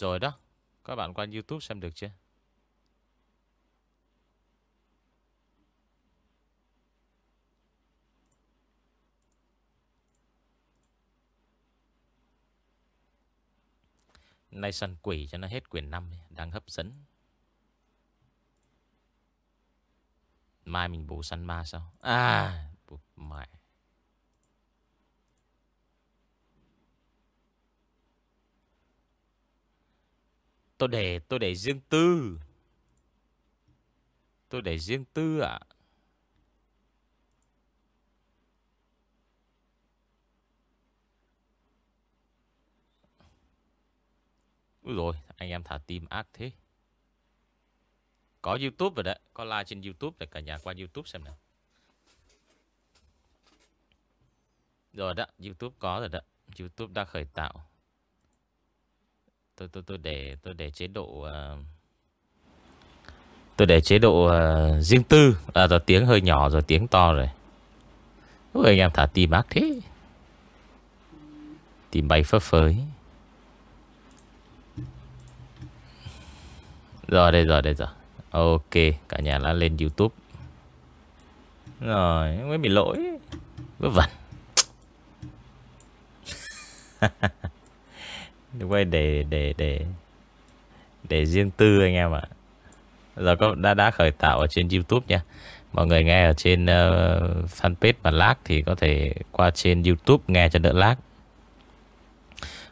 Rồi đó. Các bạn qua Youtube xem được chưa? Nay săn quỷ cho nó hết quyền 5 Đang hấp dẫn. Mai mình bù săn ma sao? À Mẹ. Tôi để tôi để riêng tư. Tôi để riêng tư ạ. À? Úi rồi anh em thả tim ác thế. Có Youtube rồi đấy, Có like trên Youtube để cả nhà qua Youtube xem nào. Rồi đó, Youtube có rồi đó. Youtube đã khởi tạo. Tôi tôi tôi để tôi để chế độ uh, Tôi để chế độ uh, riêng tư. À rồi tiếng hơi nhỏ rồi tiếng to rồi. Ôi anh em thả tim ác thế. Tìm bay phấp phới. Rồi đây rồi đây rồi. Ok cả nhà đã lên youtube. Rồi mới bị lỗi. Vớ vẩn. quay để để để để riêng tư anh em ạ. Giờ có đã đã khởi tạo ở trên YouTube nha. Mọi người nghe ở trên uh, fanpage mà lag thì có thể qua trên YouTube nghe cho đỡ lag.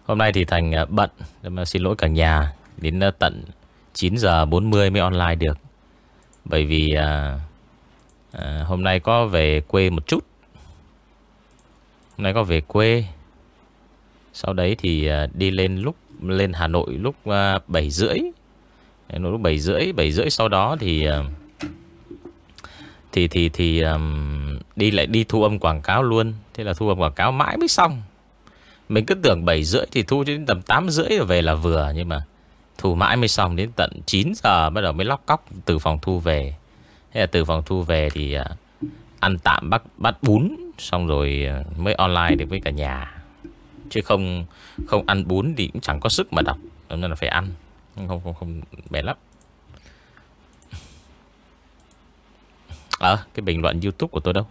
Hôm nay thì Thành uh, bận, mà xin lỗi cả nhà đến uh, tận 9 giờ 40 mới online được. Bởi vì uh, uh, hôm nay có về quê một chút. Hôm nay có về quê sau đấy thì à, đi lên lúc lên Hà Nội lúc à, 7 rưỡi. Lúc 7 rưỡi 7 rưỡi sau đó thì à, thì thì thì um, đi lại đi thu âm quảng cáo luôn. Thế là thu âm quảng cáo mãi mới xong. Mình cứ tưởng 7 rưỡi thì thu đến tầm 8 rưỡi rồi về là vừa nhưng mà thu mãi mới xong đến tận 9 giờ bắt đầu mới lóc cóc từ phòng thu về. Thế là từ phòng thu về thì uh, ăn tạm bắt bắt bún xong rồi mới online được với cả nhà. Chứ không không ăn bún thì cũng chẳng có sức mà đọc. Nên là phải ăn. Không không không bẻ lắm. Ờ à, cái bình luận youtube của tôi đâu?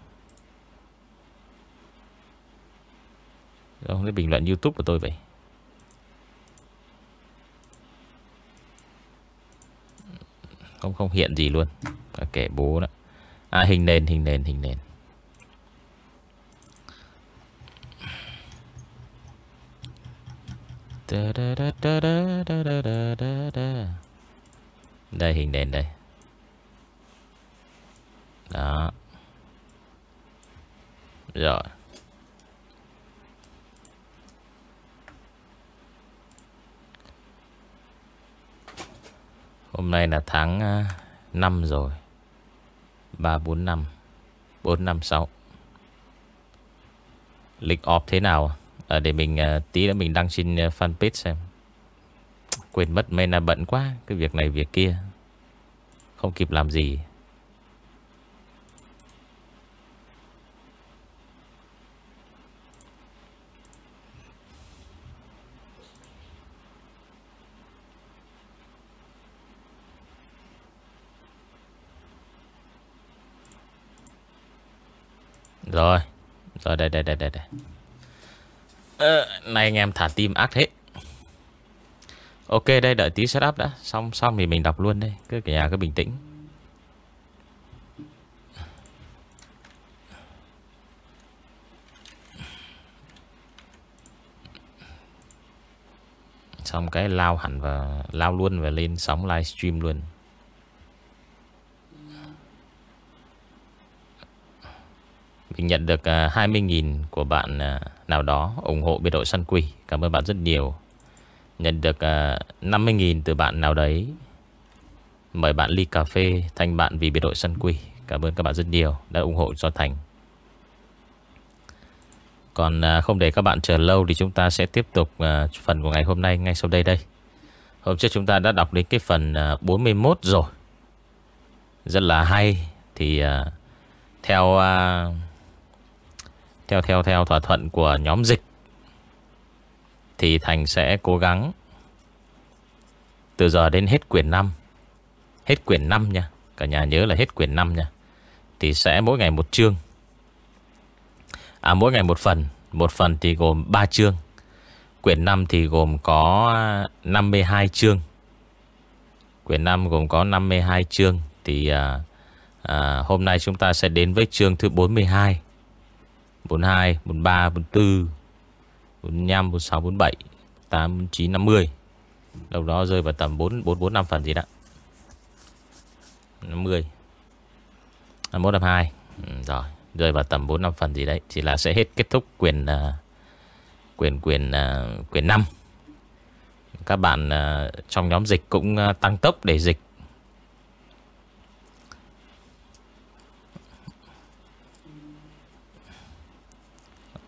Đâu cái bình luận youtube của tôi vậy? Không không hiện gì luôn. Kể bố đó. À hình nền hình nền hình nền. Đây hình đèn đây. Đó. Rồi. Hôm nay là tháng à, 5 rồi. 3, 4, 5 4, 5, 6 Lịch off thế nào? à, Ờ, để mình à, tí nữa mình đăng trên ờ, fanpage xem. Quên mất mấy là bận quá Cái việc này việc kia. Không kịp làm gì. Rồi. Rồi đây đây đây đây đây. Ờ, này anh em thả tim ác thế. Ok đây đợi tí setup đã. Xong xong thì mình đọc luôn đây. Cứ cả nhà cứ bình tĩnh. Xong cái lao hẳn và Lao luôn và lên sóng livestream luôn. Mình nhận được à, 20.000 của bạn à, nào đó ủng hộ biệt đội săn quỷ. Cảm ơn bạn rất nhiều. Nhận được à, 50.000 từ bạn nào đấy. Mời bạn ly cà phê thành bạn vì biệt đội săn quỷ. Cảm ơn các bạn rất nhiều đã ủng hộ cho Thành. Còn à, không để các bạn chờ lâu thì chúng ta sẽ tiếp tục à, phần của ngày hôm nay ngay sau đây đây. Hôm trước chúng ta đã đọc đến cái phần 41 rồi. Rất là hay. Thì theo theo theo theo thỏa thuận của nhóm dịch thì Thành sẽ cố gắng Từ giờ đến hết quyển 5 Hết quyển 5 nha Cả nhà nhớ là hết quyển 5 nha Thì sẽ mỗi ngày một chương. À mỗi ngày một phần Một phần thì gồm 3 chương. Quyển 5 thì gồm có 52 chương. Quyển 5 gồm có 52 chương Thì à, à, hôm nay chúng ta sẽ đến với chương thứ 42 42, 43, 44 45, 46, 47 8, 9, 50 Đầu đó rơi vào tầm 4, 4, 4 5 phần gì đó. 50 51, 52 ừ, Rồi Rơi vào tầm 4 5 phần gì đấy Chỉ là sẽ hết kết thúc quyền uh, Quyền quyền uh, quyền 5 Các bạn uh, Trong nhóm dịch cũng uh, tăng tốc để dịch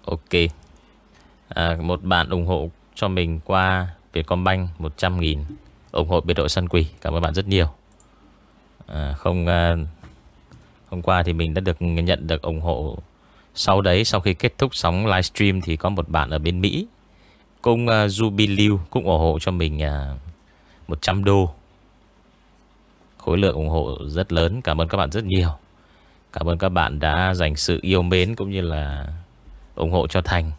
Ok à, Một bạn ủng hộ cho mình qua Vietcombank 100.000 ủng hộ biệt đội săn quỷ. Cảm ơn bạn rất nhiều. À, không à, hôm qua thì mình đã được nhận được ủng hộ sau đấy sau khi kết thúc sóng livestream thì có một bạn ở bên Mỹ cũng uh, Jubiliu cũng ủng hộ cho mình à, uh, 100 đô. Khối lượng ủng hộ rất lớn. Cảm ơn các bạn rất nhiều. Cảm ơn các bạn đã dành sự yêu mến cũng như là ủng hộ cho Thành.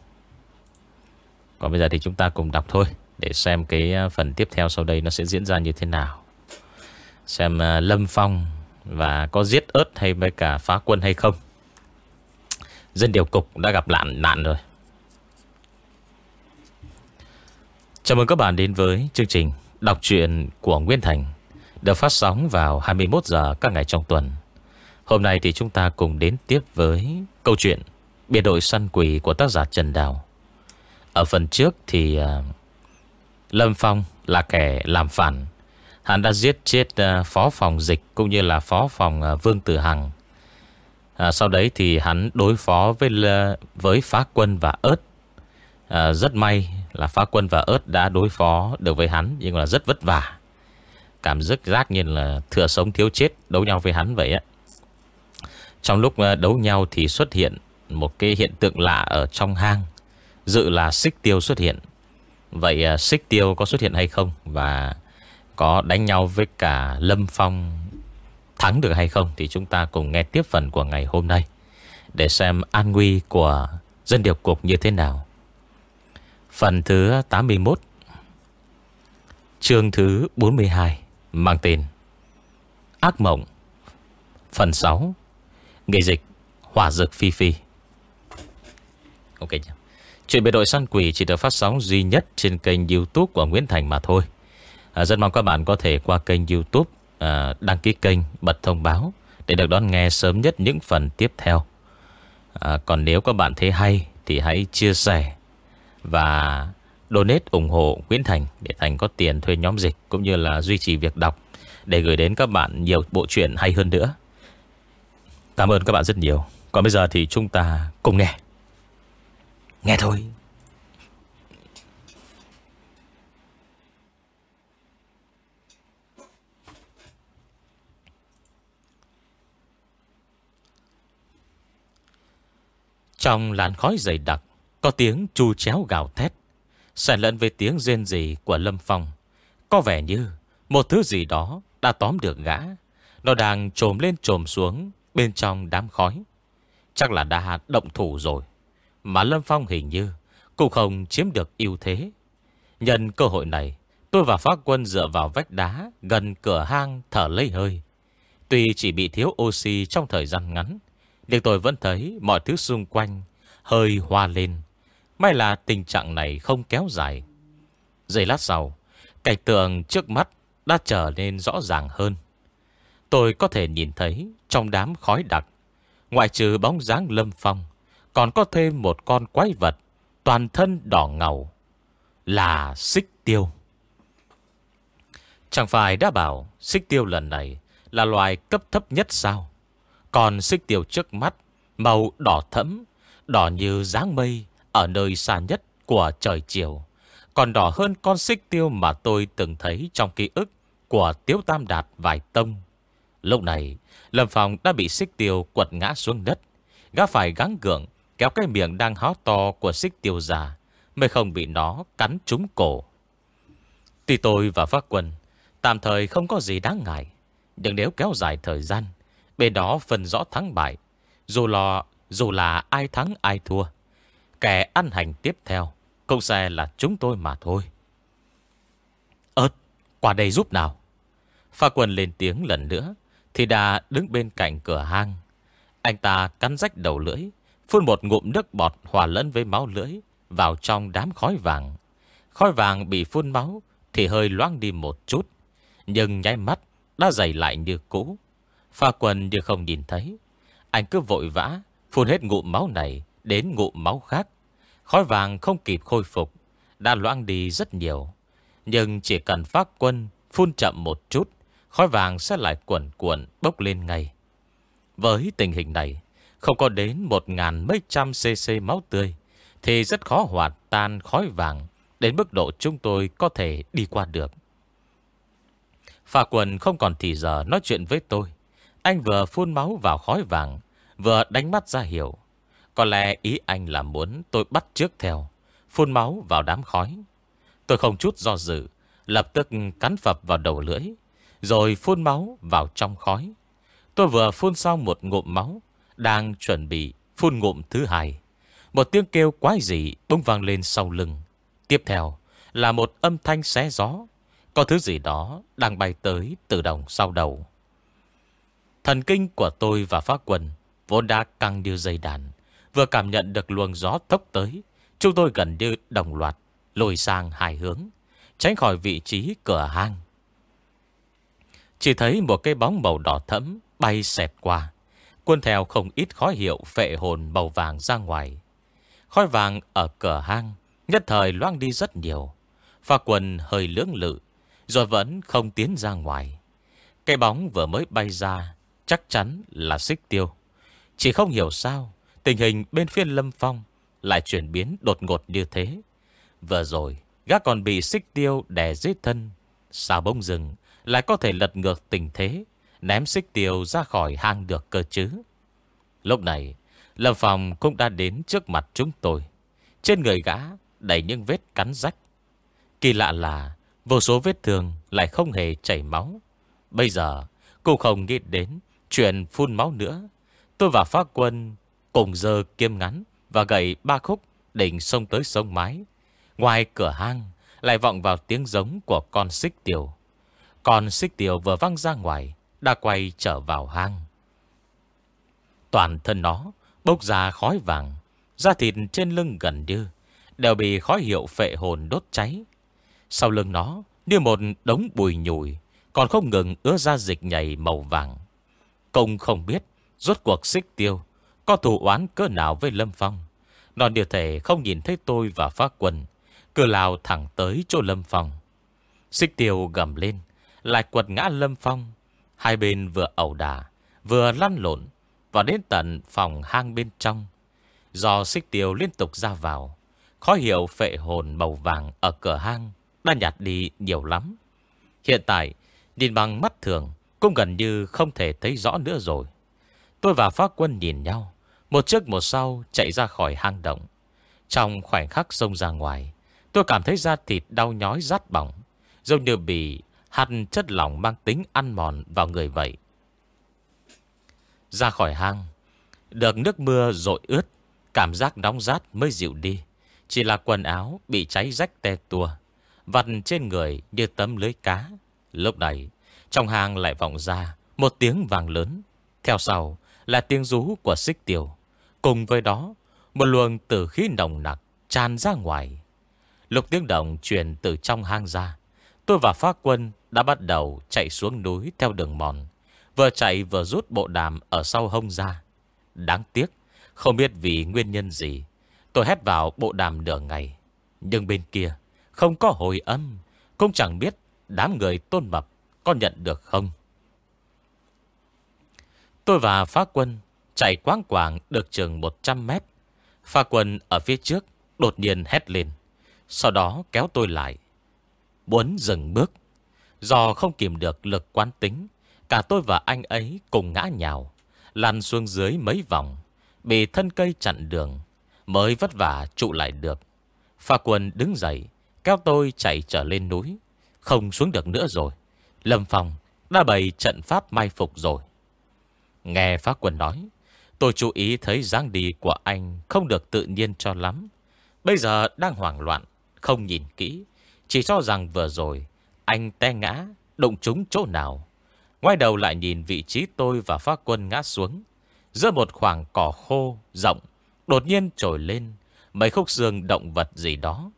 Còn bây giờ thì chúng ta cùng đọc thôi, Để xem cái à, phần tiếp theo sau đây Nó sẽ diễn ra như thế nào. Xem à, Lâm Phong Và có giết ớt hay với cả phá quân hay không. Dân điều cục đã gặp nạn nạn rồi. Chào mừng các bạn đến với chương trình Đọc truyện của Nguyên Thành Được phát sóng vào 21 giờ các ngày trong tuần. Hôm nay thì chúng ta cùng đến tiếp với câu chuyện Biệt đội săn quỷ của tác giả Trần Đào. Ở phần trước thì uh, Lâm Phong là kẻ làm phản. Hắn đã giết chết uh, phó phòng dịch Cũng như là phó phòng uh, Vương Tử Hằng. À, Sau đấy thì hắn đối phó với uh, với phá quân và ớt. À, Rất may là phá quân và ớt đã đối phó được với hắn Nhưng là rất vất vả. Cảm giác giác như là thừa sống thiếu chết Đấu nhau với hắn vậy á. Trong lúc đấu nhau thì xuất hiện một cái hiện tượng lạ ở trong hang. Dự là xích tiêu xuất hiện. Vậy à, xích tiêu có xuất hiện hay không? Và có đánh nhau với cả Lâm Phong Thắng được hay không? Thì chúng ta cùng nghe tiếp phần của ngày hôm nay Để xem an nguy của dân điều cục như thế nào. Phần thứ 81 Chương thứ 42 Mang tên Ác mộng. Phần 6 Nghệ dịch, Hỏa dược phi phi. Ok nhé Chuyện biệt đội săn quỷ chỉ được phát sóng duy nhất trên kênh youtube của Nguyễn Thành mà thôi. À, rất mong các bạn có thể qua kênh youtube à, đăng ký kênh, bật thông báo để được đón nghe sớm nhất những phần tiếp theo. À, còn nếu các bạn thấy hay thì hãy chia sẻ và donate ủng hộ Nguyễn Thành để Thành có tiền thuê nhóm dịch cũng như là duy trì việc đọc để gửi đến các bạn nhiều bộ truyện hay hơn nữa. Cảm ơn các bạn rất nhiều. Còn bây giờ thì chúng ta cùng nghe. Nghe thôi. Trong làn khói dày đặc, Có tiếng chu chéo gào thét. Xen lẫn với tiếng rên rỉ của Lâm Phong. Có vẻ như Một thứ gì đó đã tóm được gã. Nó đang trồm lên trồm xuống Bên trong đám khói. Chắc là đã động thủ rồi mà Lâm Phong hình như Cũng không chiếm được ưu thế. Nhân cơ hội này, Tôi và Pháp quân dựa vào vách đá Gần cửa hang thở lấy hơi. Tuy chỉ bị thiếu oxy trong thời gian ngắn, Nhưng tôi vẫn thấy Mọi thứ xung quanh hơi hoa lên. May là tình trạng này không kéo dài. Giây lát sau, Cảnh tượng trước mắt Đã trở nên rõ ràng hơn. Tôi có thể nhìn thấy Trong đám khói đặc, Ngoại trừ bóng dáng lâm phong còn có thêm một con quái vật Toàn thân đỏ ngầu Là xích tiêu. Chẳng phải đã bảo Xích tiêu lần này Là loài cấp thấp nhất sao? Còn xích tiêu trước mắt, Màu đỏ thẫm, Đỏ như dáng mây Ở nơi xa nhất của trời chiều, Còn đỏ hơn con xích tiêu mà tôi từng thấy Trong ký ức của Tiếu Tam Đạt vài tông. Lúc này, Lâm Phong đã bị xích tiêu quật ngã xuống đất, Gã phải gắng gượng Kéo cái miệng đang hó to của xích tiêu già, Mới không bị nó cắn trúng cổ. Tuy tôi và phát quân Tạm thời không có gì đáng ngại, Nhưng nếu kéo dài thời gian, Bên đó phần rõ thắng bại, Dù lo, dù là ai thắng ai thua, Kẻ ăn hành tiếp theo Cũng sẽ là chúng tôi mà thôi. Ơt Qua đây giúp nào? Pha quân lên tiếng lần nữa, Thì đã đứng bên cạnh cửa hang. Anh ta cắn rách đầu lưỡi Phun một ngụm nước bọt hòa lẫn với máu lưỡi Vào trong đám khói vàng. Khói vàng bị phun máu Thì hơi loang đi một chút, Nhưng nháy mắt đã dày lại như cũ. Pha quân như không nhìn thấy. Anh cứ vội vã Phun hết ngụm máu này Đến ngụm máu khác. Khói vàng không kịp khôi phục, Đã loãng đi rất nhiều. Nhưng chỉ cần phát quân Phun chậm một chút, Khói vàng sẽ lại cuộn cuộn bốc lên ngay. Với tình hình này không có đến một ngàn mấy trăm cc máu tươi, Thì rất khó hòa tan khói vàng Đến mức độ chúng tôi có thể đi qua được. Phà quần không còn thì giờ nói chuyện với tôi. Anh vừa phun máu vào khói vàng, Vừa đánh mắt ra hiểu. Có lẽ ý anh là muốn tôi bắt trước theo, Phun máu vào đám khói. Tôi không chút do dự, Lập tức cắn phập vào đầu lưỡi, Rồi phun máu vào trong khói. Tôi vừa phun xong một ngụm máu đang chuẩn bị phun ngụm thứ hai. Một tiếng kêu quái dị bỗng vang lên sau lưng. Tiếp theo là một âm thanh xé gió. Có thứ gì đó đang bay tới từ đồng sau đầu. Thần kinh của tôi và phá quần Vốn đã căng như dây đàn. Vừa cảm nhận được luồng gió tốc tới, Chúng tôi gần như đồng loạt Lùi sang hai hướng, Tránh khỏi vị trí cửa hang. Chỉ thấy một cái bóng màu đỏ thẫm Bay xẹt qua. Quân theo không ít khói hiệu phệ hồn màu vàng ra ngoài. Khói vàng ở cửa hang, Nhất thời loang đi rất nhiều. Pha quần hơi lưỡng lự, Rồi vẫn không tiến ra ngoài. Cái bóng vừa mới bay ra, Chắc chắn là xích tiêu. Chỉ không hiểu sao, Tình hình bên phía lâm phong Lại chuyển biến đột ngột như thế. Vừa rồi Gác còn bị xích tiêu đè dưới thân, Sao bông rừng Lại có thể lật ngược tình thế. Ném xích tiêu ra khỏi hang được cơ chứ. Lúc này, Lâm Phong cũng đã đến trước mặt chúng tôi. Trên người gã đầy những vết cắn rách. Kỳ lạ là, Vô số vết thương lại không hề chảy máu. Bây giờ, Cô không nghĩ đến chuyện phun máu nữa. Tôi và Pháp quân Cùng giờ kiêm ngắn Và gậy ba khúc đỉnh sông tới sông mái. Ngoài cửa hang, Lại vọng vào tiếng giống của con xích tiểu Con xích tiểu vừa văng ra ngoài đã quay trở vào hang. Toàn thân nó Bốc ra khói vàng, Da thịt trên lưng gần như Đều bị khói hiệu phệ hồn đốt cháy. Sau lưng nó Như một đống bùi nhùi, Còn không ngừng ứa ra dịch nhảy màu vàng. Công không biết Rốt cuộc xích tiêu Có thù oán cỡ nào với Lâm Phong. Nó điều thể không nhìn thấy tôi và phát quân, Cứ lao thẳng tới chỗ Lâm Phong. Xích tiêu gầm lên, Lại quật ngã Lâm Phong. Hai bên vừa ẩu đà Vừa lăn lộn và đến tận phòng hang bên trong. Do xích tiêu liên tục ra vào, Khó hiểu phệ hồn màu vàng Ở cửa hang Đã nhạt đi nhiều lắm. Hiện tại, Nhìn bằng mắt thường Cũng gần như không thể thấy rõ nữa rồi. Tôi và pháp quân nhìn nhau, Một trước một sau chạy ra khỏi hang động. Trong khoảnh khắc xông ra ngoài, Tôi cảm thấy da thịt đau nhói rát bỏng, Giống như bị hạt chất lỏng mang tính ăn mòn vào người vậy. Ra khỏi hang, Được nước mưa rội ướt, Cảm giác nóng rát mới dịu đi. Chỉ là quần áo bị cháy rách te tua, Vặt trên người như tấm lưới cá. Lúc này, Trong hang lại vọng ra Một tiếng vàng lớn. Theo sau là tiếng rú của xích tiểu. Cùng với đó, Một luồng tử khí nồng nặc tràn ra ngoài. Lục tiếng động truyền từ trong hang ra Tôi và phá quân đã bắt đầu chạy xuống núi theo đường mòn, Vừa chạy vừa rút bộ đàm ở sau hông ra. Đáng tiếc, Không biết vì nguyên nhân gì, Tôi hét vào bộ đàm nửa ngày. Nhưng bên kia, Không có hồi âm, Cũng chẳng biết đám người tôn mập Có nhận được không. Tôi và phá quân Chạy quáng quảng được chừng 100 mét. Phá quân ở phía trước Đột nhiên hét lên, Sau đó kéo tôi lại. Muốn dừng bước Do không kìm được lực quán tính Cả tôi và anh ấy cùng ngã nhào Lăn xuống dưới mấy vòng Bị thân cây chặn đường Mới vất vả trụ lại được Pha quân đứng dậy Kéo tôi chạy trở lên núi Không xuống được nữa rồi Lâm Phong đã bày trận pháp mai phục rồi. Nghe Pha quân nói, tôi chú ý thấy dáng đi của anh không được tự nhiên cho lắm. Bây giờ đang hoảng loạn, không nhìn kỹ, chỉ cho rằng vừa rồi anh té ngã, đụng trúng chỗ nào. Ngoài đầu lại nhìn vị trí tôi và phá quân ngã xuống. Giữa một khoảng cỏ khô, rộng, đột nhiên trồi lên, mấy khúc xương động vật gì đó.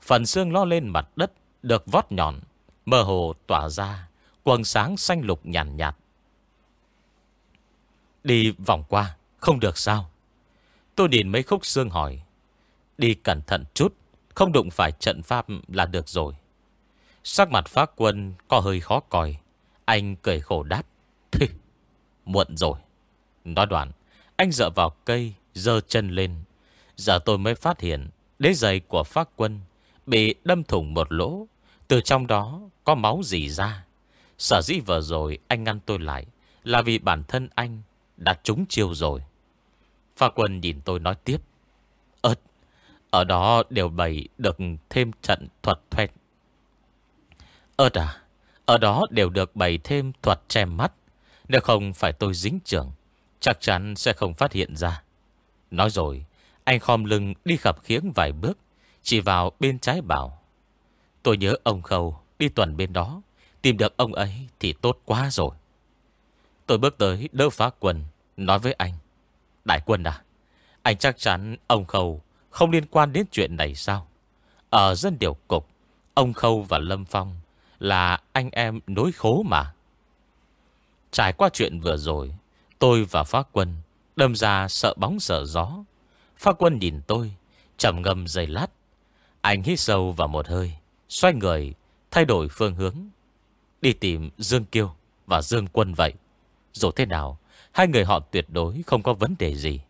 Phần xương lo lên mặt đất, được vót nhọn, mơ hồ tỏa ra, quần sáng xanh lục nhàn nhạt, nhạt. Đi vòng qua, không được sao? Tôi nhìn mấy khúc xương hỏi. Đi cẩn thận chút, không đụng phải trận pháp là được rồi. Sắc mặt phá quân có hơi khó coi. Anh cười khổ đáp. Muộn rồi. Nói đoạn, anh dựa vào cây, dơ chân lên. Giờ tôi mới phát hiện đế giày của phá quân bị đâm thủng một lỗ. Từ trong đó có máu dì ra. Sở dĩ vừa rồi anh ngăn tôi lại là vì bản thân anh đã trúng chiêu rồi. Pha quân nhìn tôi nói tiếp. Ơt, ở đó đều bày được thêm trận thuật thoẹt. Ơt à, ở đó đều được bày thêm thuật che mắt. Nếu không phải tôi dính trưởng, chắc chắn sẽ không phát hiện ra. Nói rồi, anh khom lưng đi khập khiếng vài bước, chỉ vào bên trái bảo. Tôi nhớ ông Khâu đi tuần bên đó, tìm được ông ấy thì tốt quá rồi. Tôi bước tới đỡ phá quần, nói với anh. Đại quân à, anh chắc chắn ông Khâu không liên quan đến chuyện này sao? Ở dân điều cục, ông Khâu và Lâm Phong là anh em nối khố mà. Trải qua chuyện vừa rồi, tôi và Pháp Quân đâm ra sợ bóng sợ gió. Pháp Quân nhìn tôi, trầm ngâm dày lát. Anh hít sâu vào một hơi, xoay người, thay đổi phương hướng. Đi tìm Dương Kiêu và Dương Quân vậy. Dù thế nào, hai người họ tuyệt đối không có vấn đề gì.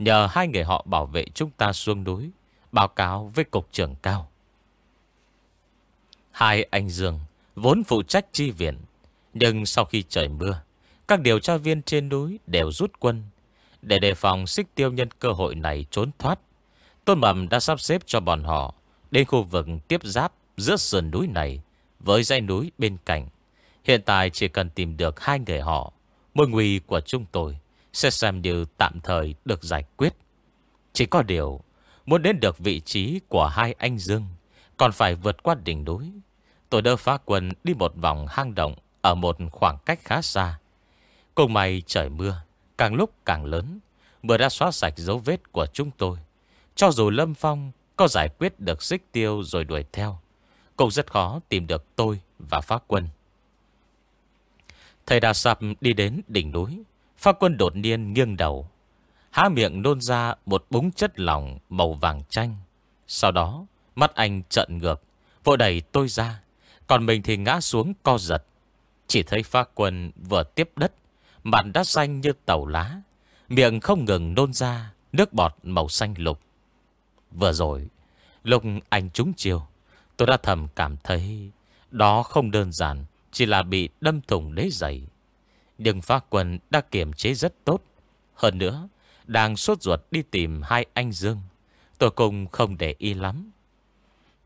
Nhờ hai người họ bảo vệ chúng ta xuống núi, báo cáo với cục trưởng cao. Hai anh Dương vốn phụ trách chi viện. Nhưng sau khi trời mưa, các điều tra viên trên núi đều rút quân. Để đề phòng xích tiêu nhân cơ hội này trốn thoát, Tôn Mầm đã sắp xếp cho bọn họ đến khu vực tiếp giáp giữa sườn núi này với dãy núi bên cạnh. Hiện tại chỉ cần tìm được hai người họ, mối nguy của chúng tôi sẽ xem như tạm thời được giải quyết. Chỉ có điều, muốn đến được vị trí của hai anh Dương, còn phải vượt qua đỉnh núi. Tôi đỡ phá quân đi một vòng hang động Ở một khoảng cách khá xa Cùng may trời mưa Càng lúc càng lớn Mưa đã xóa sạch dấu vết của chúng tôi Cho dù Lâm Phong Có giải quyết được xích tiêu rồi đuổi theo Cũng rất khó tìm được tôi và phá quân Thầy Đà Sạp đi đến đỉnh núi Pha quân đột nhiên nghiêng đầu, Há miệng nôn ra một búng chất lỏng màu vàng chanh. Sau đó, Mắt anh trận ngược, Vội đẩy tôi ra, còn mình thì ngã xuống co giật. Chỉ thấy pha quân vừa tiếp đất, Mặt đã xanh như tàu lá, Miệng không ngừng nôn ra Nước bọt màu xanh lục. Vừa rồi, Lúc anh trúng chiều, Tôi đã thầm cảm thấy Đó không đơn giản Chỉ là bị đâm thủng đế giày. Nhưng phá quân đã kiềm chế rất tốt. Hơn nữa, Đang sốt ruột đi tìm hai anh Dương. Tôi cũng không để ý lắm.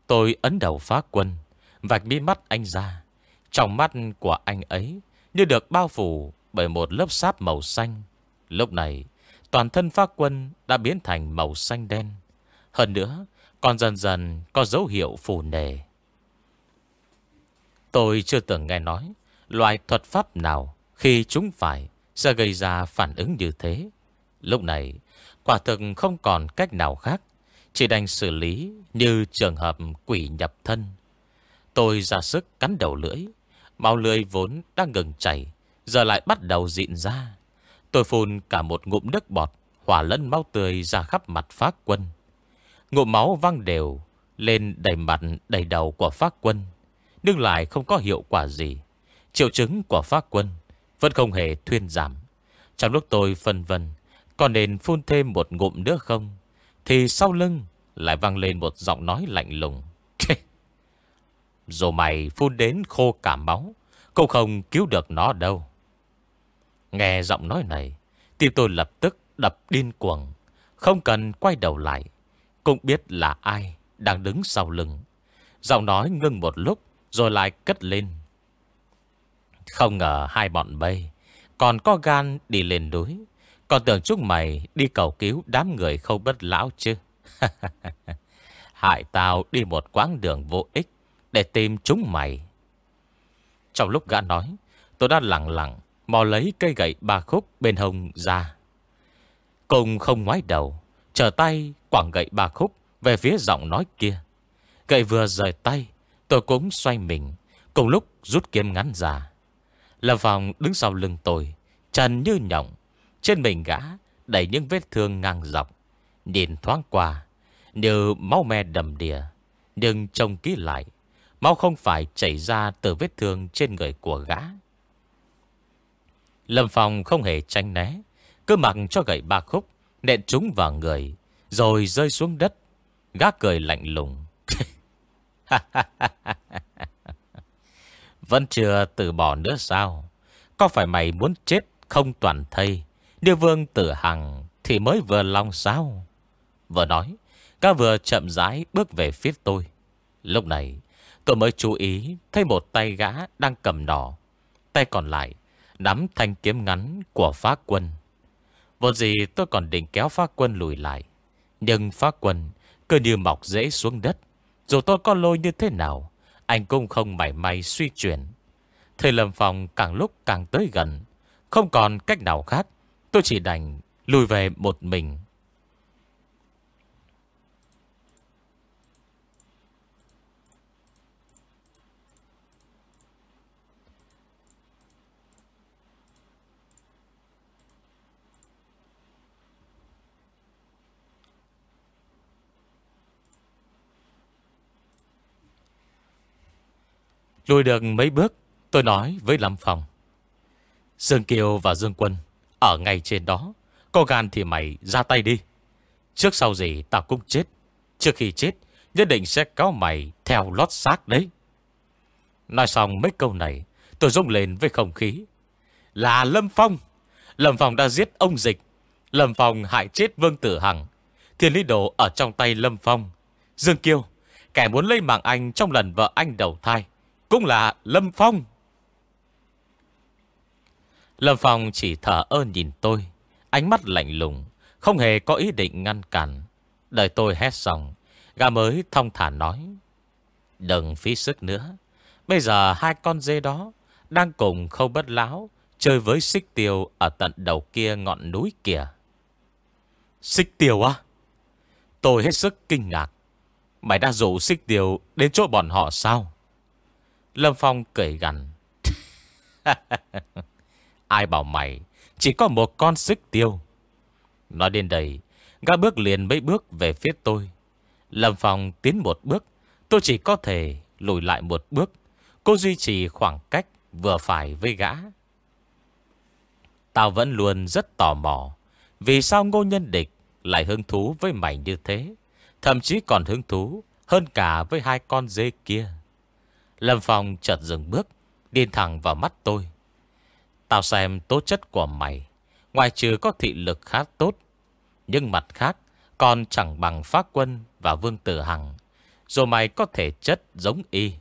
Tôi ấn đầu phá quân, Vạch mi mắt anh ra. Trong mắt của anh ấy Như được bao phủ bởi một lớp sáp màu xanh. Lúc này, Toàn thân phá quân đã biến thành màu xanh đen. Hơn nữa, Còn dần dần có dấu hiệu phù nề. Tôi chưa từng nghe nói Loại thuật pháp nào khi chúng phải Sẽ gây ra phản ứng như thế Lúc này, Quả thực không còn cách nào khác, Chỉ đành xử lý như trường hợp quỷ nhập thân Tôi ra sức cắn đầu lưỡi. Máu lưỡi vốn đang ngừng chảy. Giờ lại bắt đầu dịn ra. Tôi phun cả một ngụm nước bọt. Hỏa lẫn máu tươi ra khắp mặt phát quân. Ngụm máu văng đều. Lên đầy mặt, đầy đầu của phát quân. Nhưng lại không có hiệu quả gì. Triệu chứng của phát quân vẫn không hề thuyên giảm. Trong lúc tôi phân vân còn nên phun thêm một ngụm nữa không? Thì sau lưng Lại vang lên một giọng nói lạnh lùng. Rồi mày phun đến khô cả máu, Cũng không cứu được nó đâu. Nghe giọng nói này, Tim tôi lập tức đập điên cuồng, Không cần quay đầu lại, Cũng biết là ai Đang đứng sau lưng. Giọng nói ngưng một lúc Rồi lại cất lên. Không ngờ hai bọn bay. Còn có gan đi lên núi. Còn tưởng chúng mày đi cầu cứu Đám người không bất lão chứ? Hại tao đi một quãng đường vô ích Để tìm chúng mày. Trong lúc gã nói, Tôi đã lặng lặng Mò lấy cây gậy ba khúc bên hông ra. Cùng không ngoái đầu, Trở tay quảng gậy ba khúc Về phía giọng nói kia. Gậy vừa rời tay, Tôi cũng xoay mình, Cùng lúc rút kiếm ngắn ra. Lâm Phong đứng sau lưng tôi, Trần như nhộng. Trên mình gã đầy những vết thương ngang dọc. Nhìn thoáng qua, Như máu me đầm đìa. Nhưng trông kỹ lại, Máu không phải chảy ra từ vết thương trên người của gã. Lâm Phong không hề tranh né, Cứ mặc cho gậy ba khúc, Nện trúng vào người, Rồi rơi xuống đất. Gã cười lạnh lùng. Vẫn chưa từ bỏ nữa sao? Có phải mày muốn chết không toàn thây? Điêu vương tử hằng Thì mới vừa lòng sao? Vừa nói, Cá vừa chậm rãi bước về phía tôi. Lúc này, tôi mới chú ý Thấy một tay gã đang cầm nỏ Tay còn lại, Nắm thanh kiếm ngắn của phá quân. Vốn gì tôi còn định kéo phá quân lùi lại. Nhưng phá quân Cứ như mọc dễ xuống đất. Dù tôi có lôi như thế nào anh cũng không mảy may suy chuyển. Thời lầm phòng càng lúc càng tới gần. Không còn cách nào khác. Tôi chỉ đành lùi về một mình. Lùi được mấy bước, Tôi nói với Lâm Phong. Dương Kiều và Dương Quân, Ở ngay trên đó, Có gan thì mày ra tay đi. Trước sau gì tao cũng chết. Trước khi chết, Nhất định sẽ cáo mày theo lót xác đấy. Nói xong mấy câu này, Tôi rung lên với không khí. Là Lâm Phong. Lâm Phong đã giết ông Dịch. Lâm Phong hại chết Vương Tử Hằng. Thiên lý đồ ở trong tay Lâm Phong. Dương Kiêu Kẻ muốn lấy mạng anh trong lần vợ anh đầu thai cũng là Lâm Phong. Lâm Phong chỉ thở ơn nhìn tôi, ánh mắt lạnh lùng, không hề có ý định ngăn cản. Đợi tôi hét xong, gà mới thông thả nói. Đừng phí sức nữa. Bây giờ hai con dê đó đang cùng khâu bất lão chơi với xích tiêu ở tận đầu kia ngọn núi kìa. Xích tiêu á? Tôi hết sức kinh ngạc. Mày đã rủ xích tiêu đến chỗ bọn họ sao? Lâm Phong cười gằn. Ai bảo mày chỉ có một con sức tiêu. Nói đến đây, gã bước liền mấy bước về phía tôi. Lâm Phong tiến một bước, tôi chỉ có thể lùi lại một bước. Cô duy trì khoảng cách vừa phải với gã. Tao vẫn luôn rất tò mò. Vì sao ngô nhân địch lại hứng thú với mày như thế? Thậm chí còn hứng thú hơn cả với hai con dê kia. Lâm Phong chợt dừng bước, Điên thẳng vào mắt tôi. Tao xem tố chất của mày, Ngoài trừ có thị lực khá tốt, Nhưng mặt khác Còn chẳng bằng Pháp Quân và Vương Tử Hằng. Dù mày có thể chất giống y,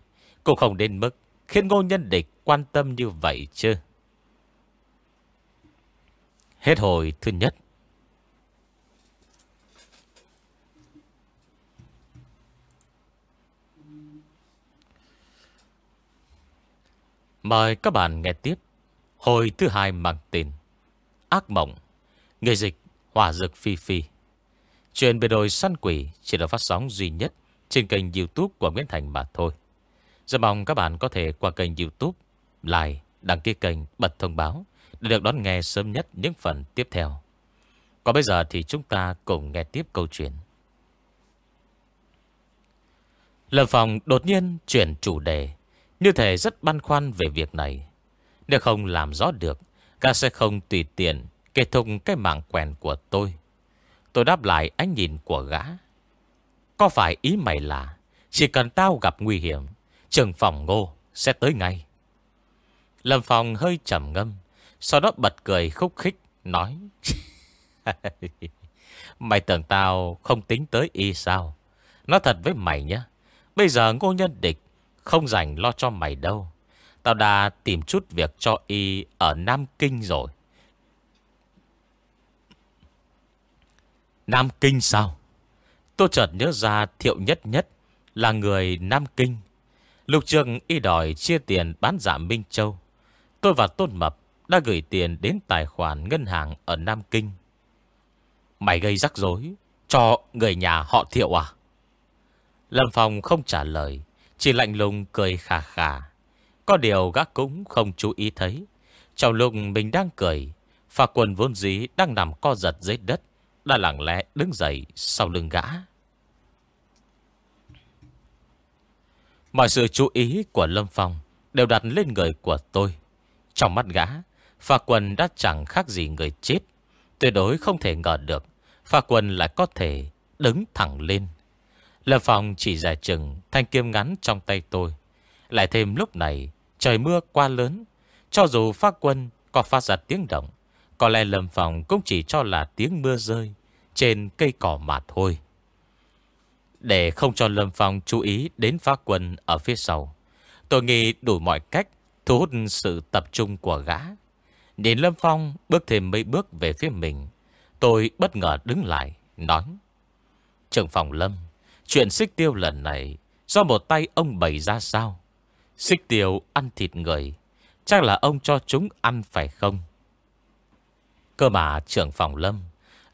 Cũng không đến mức Khiến ngô nhân địch quan tâm như vậy chứ. Hết hồi thứ nhất. Mời các bạn nghe tiếp Hồi thứ hai mang tên Ác Mộng Người dịch Hòa Dực Phi Phi. Chuyện về đồi săn quỷ Chỉ được phát sóng duy nhất Trên kênh youtube của Nguyễn Thành mà thôi. Rất mong các bạn có thể qua kênh youtube Like, đăng ký kênh, bật thông báo Để được đón nghe sớm nhất những phần tiếp theo. Còn bây giờ thì chúng ta cùng nghe tiếp câu chuyện. Lâm Phòng đột nhiên chuyển chủ đề như thể rất băn khoăn về việc này. Nếu không làm rõ được ca sẽ không tùy tiện Kết thúc cái mạng quèn của tôi. Tôi đáp lại ánh nhìn của gã. Có phải ý mày là, Chỉ cần tao gặp nguy hiểm Trường phòng ngô sẽ tới ngay? Lâm Phong hơi trầm ngâm, Sau đó bật cười khúc khích, Nói, Mày tưởng tao không tính tới y sao? Nói thật với mày nhé, Bây giờ ngô nhân địch không rảnh lo cho mày đâu. Tao đã tìm chút việc cho y Ở Nam Kinh rồi. Nam Kinh sao? Tôi chợt nhớ ra thiệu nhất nhất Là người Nam Kinh. Lục trường y đòi chia tiền bán giả Minh Châu. Tôi và Tôn Mập Đã gửi tiền đến tài khoản ngân hàng Ở Nam Kinh. Mày gây rắc rối Cho người nhà họ thiệu à? Lâm Phong không trả lời. Chỉ lạnh lùng cười khà khà. Có điều gác cũng không chú ý thấy. Trong lúc mình đang cười Phà quần vốn dĩ đang nằm co giật dưới đất, Đã lặng lẽ đứng dậy sau lưng gã. Mọi sự chú ý của Lâm Phong Đều đặt lên người của tôi. Trong mắt gã Phà quần đã chẳng khác gì người chết. Tuyệt đối không thể ngờ được Phà quần lại có thể đứng thẳng lên. Lâm Phong chỉ giải chừng thanh kiếm ngắn trong tay tôi. Lại thêm lúc này, trời mưa quá lớn. Cho dù phát quân có phát ra tiếng động, có lẽ Lâm Phong cũng chỉ cho là tiếng mưa rơi trên cây cỏ mà thôi. Để không cho Lâm Phong chú ý đến phát quân ở phía sau, tôi nghĩ đủ mọi cách thu hút sự tập trung của gã. Nhìn Lâm Phong bước thêm mấy bước về phía mình, tôi bất ngờ đứng lại, nói. Trưởng phòng Lâm, Chuyện xích tiêu lần này Do một tay ông bày ra sao? Xích tiêu ăn thịt người, Chắc là ông cho chúng ăn phải không? Cơ mà, trưởng phòng lâm,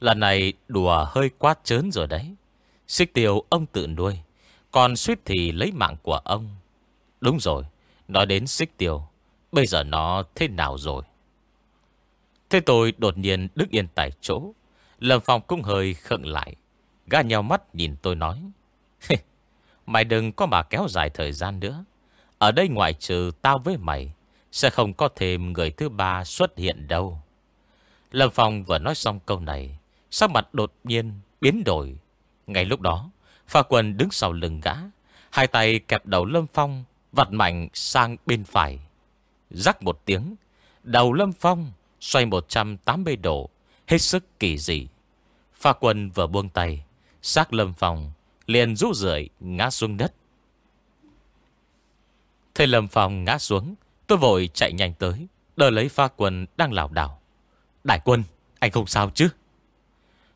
Lần này đùa hơi quá chớn rồi đấy. Xích tiêu ông tự nuôi, Còn suýt thì lấy mạng của ông. Đúng rồi, Nói đến xích tiêu, Bây giờ nó thế nào rồi? Thế tôi đột nhiên đứng yên tại chỗ, Lâm Phong cũng hơi khựng lại, Gã nhau mắt nhìn tôi nói Mày đừng có mà kéo dài thời gian nữa. Ở đây ngoại trừ tao với mày, sẽ không có thêm người thứ ba xuất hiện đâu. Lâm Phong vừa nói xong câu này, sắc mặt đột nhiên biến đổi. Ngay lúc đó, Pha Quân đứng sau lưng gã, hai tay kẹp đầu Lâm Phong, vặt mạnh sang bên phải. Rắc một tiếng, đầu Lâm Phong xoay 180 độ, hết sức kỳ dị. Pha Quân vừa buông tay, xác Lâm Phong liền rũ rượi ngã xuống đất. Thầy Lâm Phong ngã xuống, tôi vội chạy nhanh tới, đỡ lấy pha quân đang lảo đảo. Đại quân, anh không sao chứ?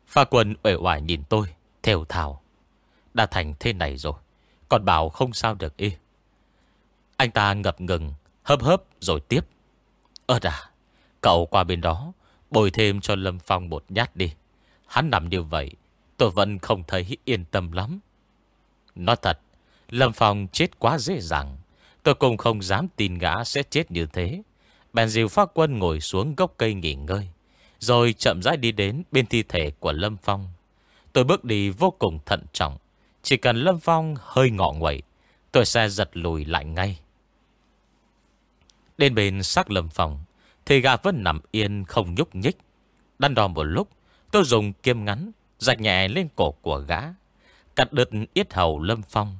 Pha quân uể oải nhìn tôi, theo thào. Đã thành thế này rồi, còn bảo không sao được y. Anh ta ngập ngừng, hấp hấp rồi tiếp. Ơ đà, cậu qua bên đó, bồi thêm cho Lâm Phong một nhát đi. Hắn nằm như vậy, tôi vẫn không thấy yên tâm lắm. Nói thật, Lâm Phong chết quá dễ dàng. Tôi cũng không dám tin gã sẽ chết như thế. Bèn dìu phát quân ngồi xuống gốc cây nghỉ ngơi. Rồi chậm rãi đi đến bên thi thể của Lâm Phong. Tôi bước đi vô cùng thận trọng. Chỉ cần Lâm Phong hơi ngọ nguậy, tôi sẽ giật lùi lại ngay. Đến bên xác Lâm Phong, thì gã vẫn nằm yên không nhúc nhích. Đăn đo một lúc, tôi dùng kiếm ngắn, rạch nhẹ lên cổ của gã. Cắt đứt yết hầu lâm phong.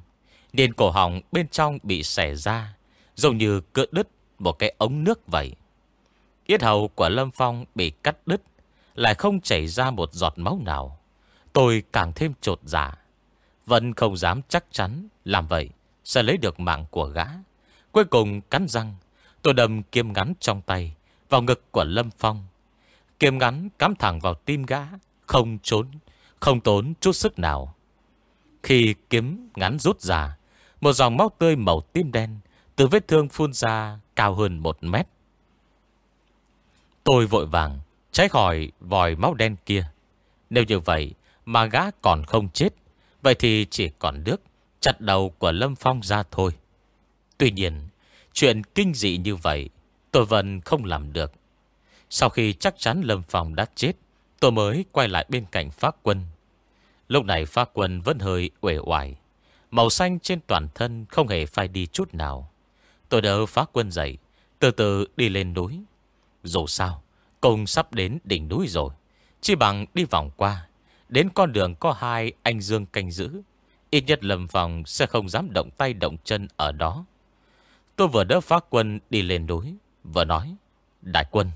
Điền cổ họng bên trong bị xẻ ra, Giống như cỡ đứt một cái ống nước vậy. Yết hầu của Lâm Phong bị cắt đứt, Lại không chảy ra một giọt máu nào. Tôi càng thêm trột dạ Vẫn không dám chắc chắn Làm vậy sẽ lấy được mạng của gã. Cuối cùng cắn răng, Tôi đâm kiếm ngắn trong tay Vào ngực của Lâm Phong. Kiếm ngắn cắm thẳng vào tim gã, Không trốn. Không tốn chút sức nào khi kiếm ngắn rút ra, một dòng máu tươi màu tím đen từ vết thương phun ra cao hơn một mét. Tôi vội vàng trái khỏi vòi máu đen kia. Nếu như vậy mà gã còn không chết, vậy thì chỉ còn nước chặt đầu của Lâm Phong ra thôi. Tuy nhiên, chuyện kinh dị như vậy tôi vẫn không làm được. Sau khi chắc chắn Lâm Phong đã chết, tôi mới quay lại bên cạnh phát quân. Lúc này pha quân vẫn hơi uể oải. Màu xanh trên toàn thân không hề phai đi chút nào. Tôi đỡ phá quân dậy, Từ từ đi lên núi. Dù sao, công sắp đến đỉnh núi rồi. Chỉ bằng đi vòng qua, Đến con đường có hai anh Dương canh giữ. Ít nhất lầm vòng sẽ không dám động tay động chân ở đó. Tôi vừa đỡ phá quân đi lên núi, Vừa nói, Đại quân,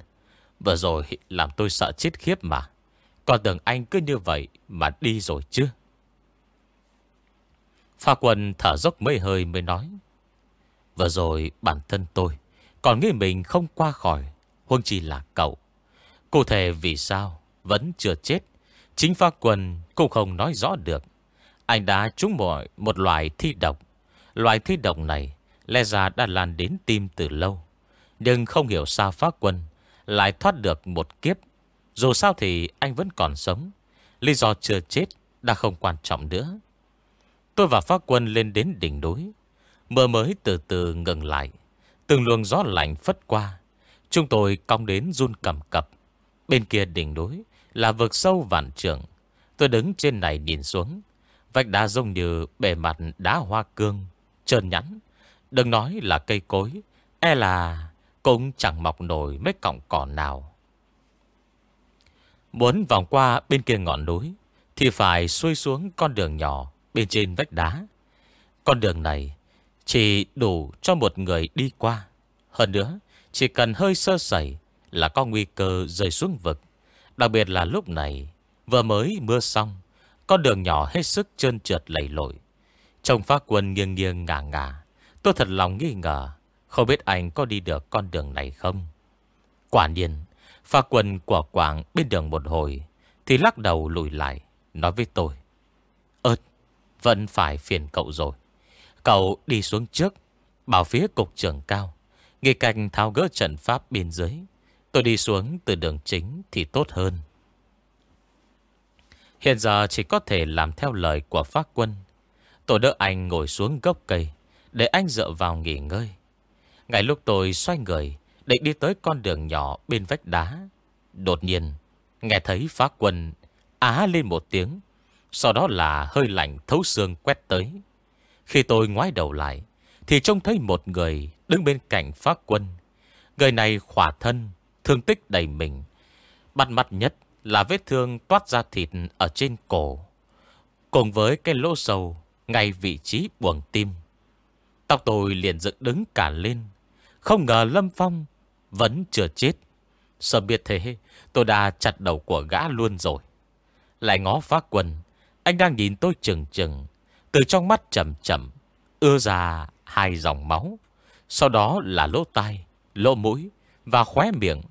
Vừa rồi làm tôi sợ chết khiếp mà còn tưởng anh cứ như vậy mà đi rồi chứ. Pha quân thở dốc mấy hơi mới nói. Vừa rồi bản thân tôi Còn nghĩ mình không qua khỏi Huân chỉ là cậu Cụ thể vì sao Vẫn chưa chết, Chính Pha quân cũng không nói rõ được Anh đã trúng mọi một loại thi độc Loại thi độc này Lẽ ra đã lan đến tim từ lâu, Nhưng không hiểu sao phá quân Lại thoát được một kiếp dù sao thì anh vẫn còn sống. Lý do chưa chết Đã không quan trọng nữa. Tôi và phá quân lên đến đỉnh núi. Mưa mới từ từ ngừng lại. Từng luồng gió lạnh phất qua. Chúng tôi cong đến run cầm cập. Bên kia đỉnh núi Là vực sâu vạn trường Tôi đứng trên này nhìn xuống. Vách đá giống như bề mặt đá hoa cương, Trơn nhắn Đừng nói là cây cối E là cũng chẳng mọc nổi mấy cọng cỏ nào. Muốn vòng qua bên kia ngọn núi, Thì phải xuôi xuống con đường nhỏ Bên trên vách đá. Con đường này Chỉ đủ cho một người đi qua. Hơn nữa, Chỉ cần hơi sơ sẩy Là có nguy cơ rơi xuống vực. Đặc biệt là lúc này, Vừa mới mưa xong, Con đường nhỏ hết sức trơn trượt lầy lội. Trông phát quân nghiêng nghiêng ngả ngả. Tôi thật lòng nghi ngờ, Không biết anh có đi được con đường này không? Quả nhiên Pha quân quả quảng bên đường một hồi, Thì lắc đầu lùi lại, Nói với tôi Ơt Vẫn phải phiền cậu rồi. Cậu đi xuống trước, Bảo phía cục trưởng cao nghe cạnh tháo gỡ trận pháp bên dưới Tôi đi xuống từ đường chính thì tốt hơn. Hiện giờ chỉ có thể làm theo lời của pháp quân. Tôi đỡ anh ngồi xuống gốc cây, Để anh dựa vào nghỉ ngơi. Ngay lúc tôi xoay người Định đi tới con đường nhỏ bên vách đá. Đột nhiên, Nghe thấy phá quân Á lên một tiếng, Sau đó là hơi lạnh thấu xương quét tới. Khi tôi ngoái đầu lại, Thì trông thấy một người Đứng bên cạnh phá quân. Người này khỏa thân, Thương tích đầy mình. Bắt mặt nhất là vết thương toát ra thịt Ở trên cổ. Cùng với cái lỗ sầu Ngay vị trí buồng tim. Tóc tôi liền dựng đứng cả lên. Không ngờ Lâm Phong vẫn chưa chết. Sợ biết thế, Tôi đã chặt đầu của gã luôn rồi. Lại ngó phá quân Anh đang nhìn tôi chừng chừng. Từ trong mắt chậm chậm, Ưa ra hai dòng máu. Sau đó là lỗ tai, Lỗ mũi Và khóe miệng.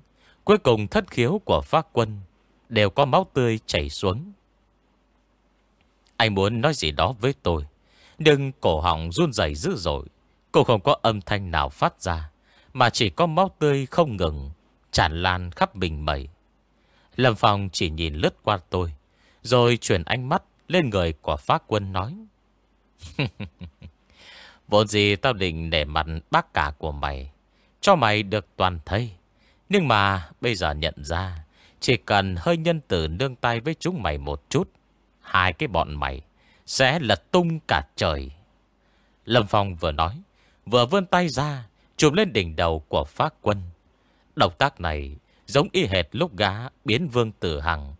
Cuối cùng thất khiếu của phá quân Đều có máu tươi chảy xuống. Anh muốn nói gì đó với tôi, Nhưng cổ họng run rẩy dữ dội. Cô không có âm thanh nào phát ra. Mà chỉ có máu tươi không ngừng, Tràn lan khắp bình mẩy Lâm Phong chỉ nhìn lướt qua tôi, Rồi chuyển ánh mắt lên người của phá quân nói, Vốn gì tao định để mặt bác cả của mày, Cho mày được toàn thây. Nhưng mà bây giờ nhận ra, Chỉ cần hơi nhân tử nương tay với chúng mày một chút, Hai cái bọn mày Sẽ lật tung cả trời. Lâm Phong vừa nói, Vừa vươn tay ra Chụp lên đỉnh đầu của phát quân. Động tác này giống y hệt lúc gã biến vương tử hằng,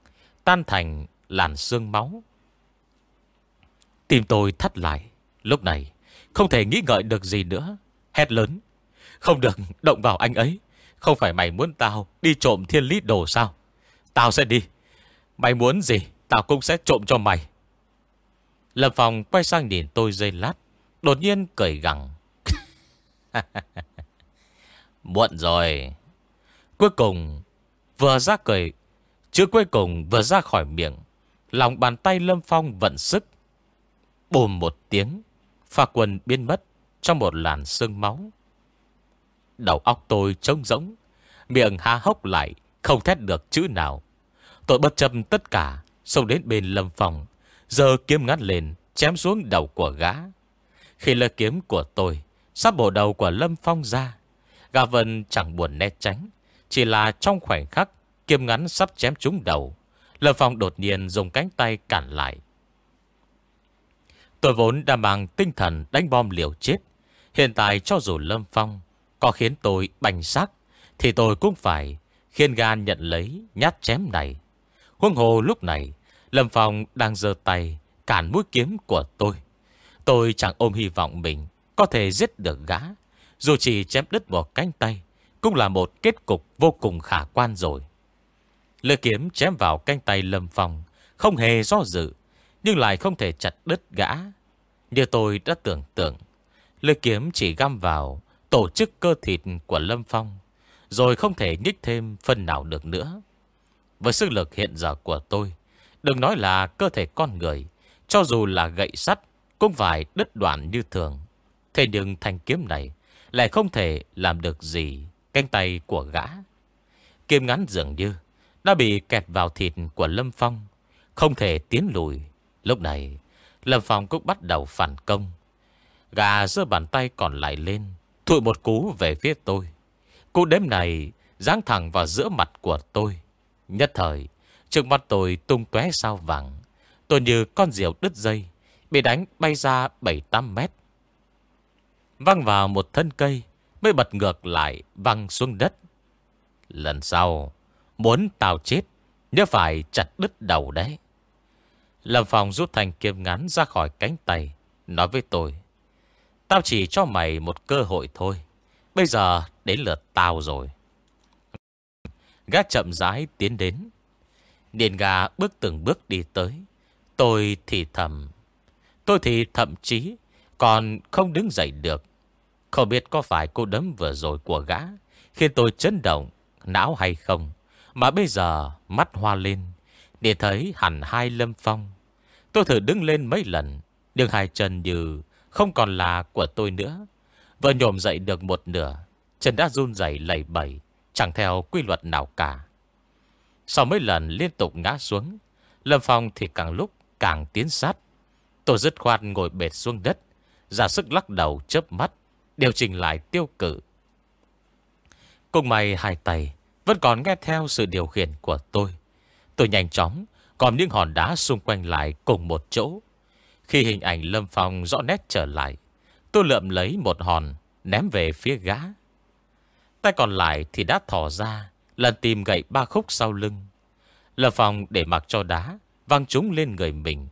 Tan thành làn xương máu. Tim tôi thắt lại. Lúc này, không thể nghĩ ngợi được gì nữa. Hét lớn, Không được, động vào anh ấy. Không phải mày muốn tao đi trộm thiên lý đồ sao? Tao sẽ đi. Mày muốn gì, Tao cũng sẽ trộm cho mày. Lâm Phong quay sang nhìn tôi dây lát, Đột nhiên cười gặng Muộn rồi. Cuối cùng, Vừa ra cười chứ cuối cùng vừa ra khỏi miệng, Lòng bàn tay Lâm Phong vận sức, Bùm một tiếng, Pha quần biến mất Trong một làn sương máu. Đầu óc tôi trống rỗng, Miệng há hốc lại, Không thét được chữ nào. Tôi bất chấp tất cả, Xông đến bên Lâm Phong Giờ kiếm ngắt lên, Chém xuống đầu của gã. Khi lời kiếm của tôi Sắp bổ đầu của Lâm Phong ra Gà Vân chẳng buồn né tránh, Chỉ là trong khoảnh khắc Kiếm ngắn sắp chém trúng đầu, Lâm Phong đột nhiên dùng cánh tay cản lại. Tôi vốn đã mang tinh thần đánh bom liều chết, Hiện tại cho dù Lâm Phong Có khiến tôi bành xác, Thì tôi cũng phải Khiên gan nhận lấy nhát chém này. Huông hồ lúc này, Lâm Phong đang giơ tay Cản mũi kiếm của tôi. Tôi chẳng ôm hy vọng mình có thể giết được gã. Dù chỉ chém đứt một cánh tay, Cũng là một kết cục vô cùng khả quan rồi. Lưỡi kiếm chém vào cánh tay Lâm Phong Không hề do dự, Nhưng lại không thể chặt đứt gã. Như tôi đã tưởng tượng, Lưỡi kiếm chỉ găm vào Tổ chức cơ thịt của Lâm Phong, Rồi không thể nhích thêm phần nào được nữa. Với sức lực hiện giờ của tôi, Đừng nói là cơ thể con người, Cho dù là gậy sắt Cũng phải đứt đoạn như thường. Thế nhưng thanh kiếm này lại không thể làm được gì. Cánh tay của gã Kiếm ngắn dường như, Đã bị kẹt vào thịt của Lâm Phong, Không thể tiến lùi. Lúc này, Lâm Phong cũng bắt đầu phản công. Gà giơ bàn tay còn lại lên, Thụi một cú về phía tôi. Cú đếm này Giáng thẳng vào giữa mặt của tôi. Nhất thời, Trước mắt tôi tung tóe sao vàng. Tôi như con diều đứt dây, Bị đánh bay ra 7-8 mét. Văng vào một thân cây, Mới bật ngược lại văng xuống đất. Lần sau, Muốn tao chết, Nhớ phải chặt đứt đầu đấy. Lâm Phong rút thành kiếm ngắn ra khỏi cánh tay, Nói với tôi, Tao chỉ cho mày một cơ hội thôi, Bây giờ đến lượt tao rồi. Gác chậm rãi tiến đến. Điền gà bước từng bước đi tới. Tôi thì thầm, Tôi thì thậm chí Còn không đứng dậy được. Không biết có phải cô đấm vừa rồi của gã Khiến tôi chấn động, Não hay không? Mà bây giờ mắt hoa lên Để thấy hẳn hai lâm phong. Tôi thử đứng lên mấy lần, Nhưng hai chân như không còn là của tôi nữa. Vừa nhổm dậy được một nửa, Chân đã run dậy lầy bẩy, Chẳng theo quy luật nào cả. Sau mấy lần liên tục ngã xuống, Lâm Phong thì càng lúc càng tiến sát. Tôi dứt khoát ngồi bệt xuống đất, Ra sức lắc đầu chớp mắt. Điều chỉnh lại tiêu cử Cùng mày hai tay, Vẫn còn nghe theo sự điều khiển của tôi. Tôi nhanh chóng, Còn những hòn đá xung quanh lại cùng một chỗ. Khi hình ảnh Lâm Phong rõ nét trở lại, Tôi lượm lấy một hòn, Ném về phía gã. Tay còn lại thì đã thỏ ra, Lần tìm gậy ba khúc sau lưng. Lâm Phong để mặc cho đá, Văng chúng lên người mình.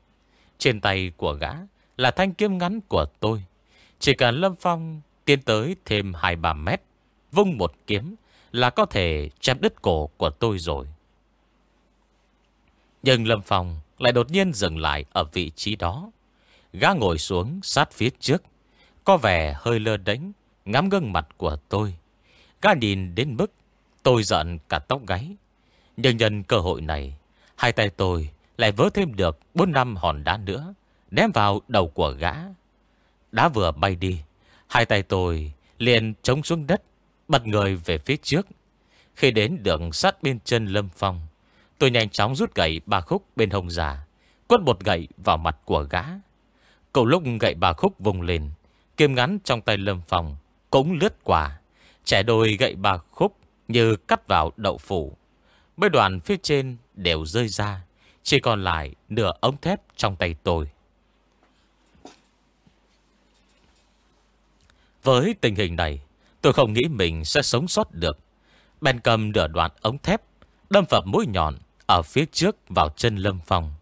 Trên tay của gã Là thanh kiếm ngắn của tôi. Chỉ cần Lâm Phong tiến tới thêm 2-3 mét, Vung một kiếm Là có thể chém đứt cổ của tôi rồi. Nhưng Lâm Phong Lại đột nhiên dừng lại Ở vị trí đó, Gã ngồi xuống sát phía trước, Có vẻ hơi lơ đánh Ngắm gương mặt của tôi. Gã nhìn đến mức Tôi giận cả tóc gáy. Nhưng nhân cơ hội này, Hai tay tôi lại vớ thêm được 4 năm hòn đá nữa, Ném vào đầu của gã. Đá vừa bay đi Hai tay tôi liền chống xuống đất, Bật người về phía trước. Khi đến đường sát bên chân Lâm Phong, Tôi nhanh chóng rút gậy ba khúc bên hồng giả Quất một gậy vào mặt của gã. Cậu lúc gậy ba khúc vùng lên, Kiếm ngắn trong tay Lâm Phong Cũng lướt qua Trẻ đôi gậy ba khúc Như cắt vào đậu phủ. Mấy đoàn phía trên đều rơi ra, Chỉ còn lại nửa ống thép trong tay tôi. Với tình hình này, Tôi không nghĩ mình sẽ sống sót được. Bèn cầm nửa đoạn ống thép, Đâm vào mũi nhọn Ở phía trước vào chân Lâm Phong.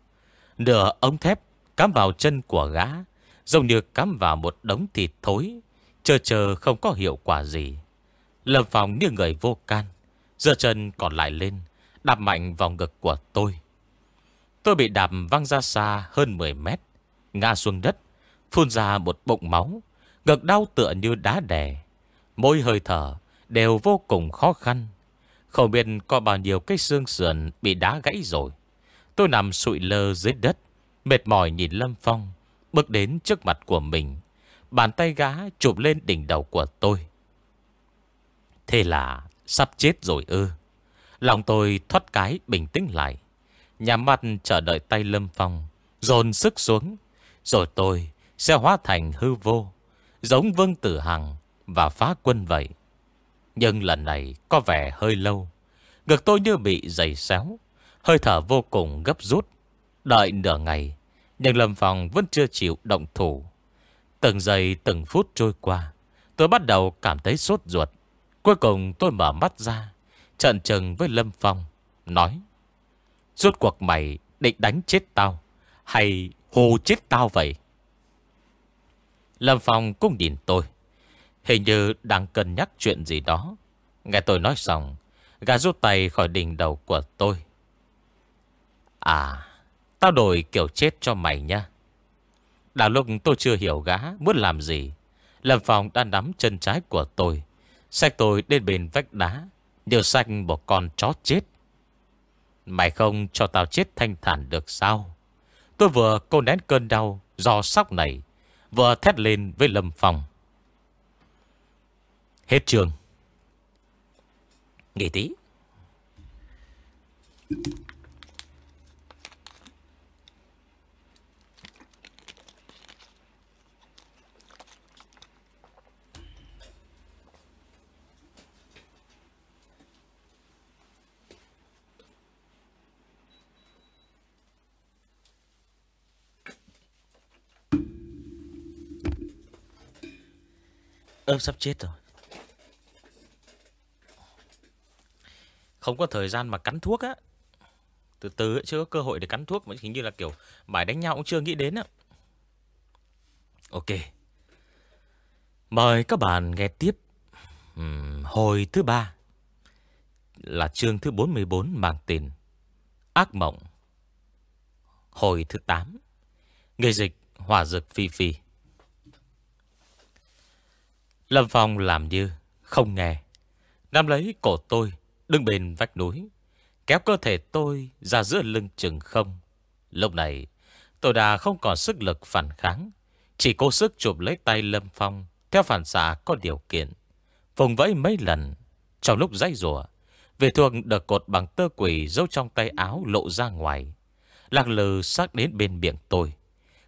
Nửa ống thép cắm vào chân của gã, Giống như cắm vào một đống thịt thối Chờ chờ không có hiệu quả gì. Lâm Phong như người vô can Giờ chân còn lại lên, Đạp mạnh vào ngực của tôi. Tôi bị đạp văng ra xa hơn 10 mét, Ngã xuống đất, Phun ra một bụng máu Ngực đau tựa như đá đè. Mỗi hơi thở đều vô cùng khó khăn. Không biết có bao nhiêu cái xương sườn Bị đá gãy rồi. Tôi nằm sụi lơ dưới đất, Mệt mỏi nhìn Lâm Phong Bước đến trước mặt của mình. Bàn tay gá chụp lên đỉnh đầu của tôi. Thế là sắp chết rồi ư. Lòng tôi thoát cái bình tĩnh lại. Nhà mắt chờ đợi tay Lâm Phong, Dồn sức xuống. Rồi tôi sẽ hóa thành hư vô. Giống Vương Tử Hằng Và phá quân vậy. Nhưng lần này có vẻ hơi lâu. Ngực tôi như bị dày xéo, Hơi thở vô cùng gấp rút. Đợi nửa ngày, Nhưng Lâm Phong vẫn chưa chịu động thủ. Từng giây, từng phút trôi qua, Tôi bắt đầu cảm thấy sốt ruột. Cuối cùng tôi mở mắt ra Trận trừng với Lâm Phong, Nói, Rốt cuộc mày định đánh chết tao Hay hù chết tao vậy? Lâm Phong cũng nhìn tôi. Hình như đang cân nhắc chuyện gì đó. Nghe tôi nói xong Gà rút tay khỏi đỉnh đầu của tôi. À Tao đổi kiểu chết cho mày nha. Đào lúc tôi chưa hiểu gã muốn làm gì, Lâm Phong đã nắm chân trái của tôi, Xách tôi đến bên vách đá điều xách một con chó chết. Mày không cho tao chết thanh thản được sao? Tôi vừa cô nén cơn đau Do sóc này Vừa thét lên với Lâm Phong. Hết trường. Nghỉ tí. Ơ sắp chết rồi. Không có thời gian mà cắn thuốc á. Từ từ chưa có cơ hội để cắn thuốc Mà hình như là kiểu bài đánh nhau cũng chưa nghĩ đến á. Ok. Mời các bạn nghe tiếp. Uhm, Hồi thứ ba Là chương thứ 44 mang tên Ác mộng. Hồi thứ 8 Người dịch Hòa dực phi phi. Lâm Phong làm như không nghe. nam lấy cổ tôi, đứng bên vách núi. Kéo cơ thể tôi ra giữa lưng chừng không. Lúc này, tôi đã không còn sức lực phản kháng. Chỉ cố sức chụp lấy tay Lâm Phong theo phản xạ có điều kiện. Vùng vẫy mấy lần. Trong lúc dãy rùa, về thường được cột bằng tơ quỷ giấu trong tay áo lộ ra ngoài. Lạc lừ sát đến bên miệng tôi.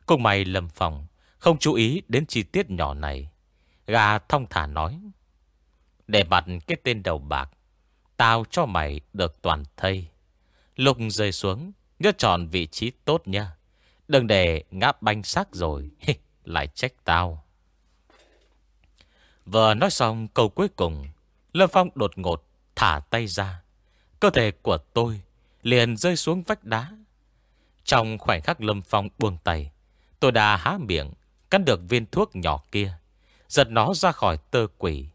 Cùng mày Lâm Phong không chú ý đến chi tiết nhỏ này. Gà thông thả nói. Để mặt cái tên đầu bạc. Tao cho mày được toàn thây. Lục rơi xuống. Nhớ chọn vị trí tốt nha. Đừng để ngáp banh xác rồi. Lại trách tao. Vừa nói xong câu cuối cùng. Lâm Phong đột ngột thả tay ra. Cơ thể của tôi liền rơi xuống vách đá. Trong khoảnh khắc Lâm Phong buông tay, tôi đã há miệng, cắn được viên thuốc nhỏ kia. Giật nó ra khỏi tơ quỷ.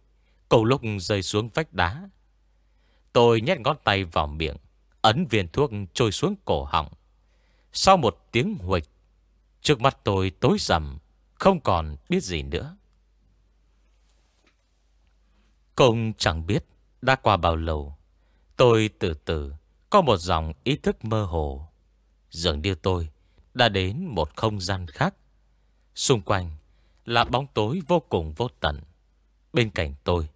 Cầu lúc rơi xuống vách đá. Tôi nhét ngón tay vào miệng, Ấn viên thuốc trôi xuống cổ họng. Sau một tiếng huịch Trước mắt tôi tối sầm, Không còn biết gì nữa. Công chẳng biết Đã qua bao lâu, Tôi từ từ Có một dòng ý thức mơ hồ. Dường như tôi Đã đến một không gian khác, Xung quanh là bóng tối vô cùng vô tận. Bên cạnh tôi,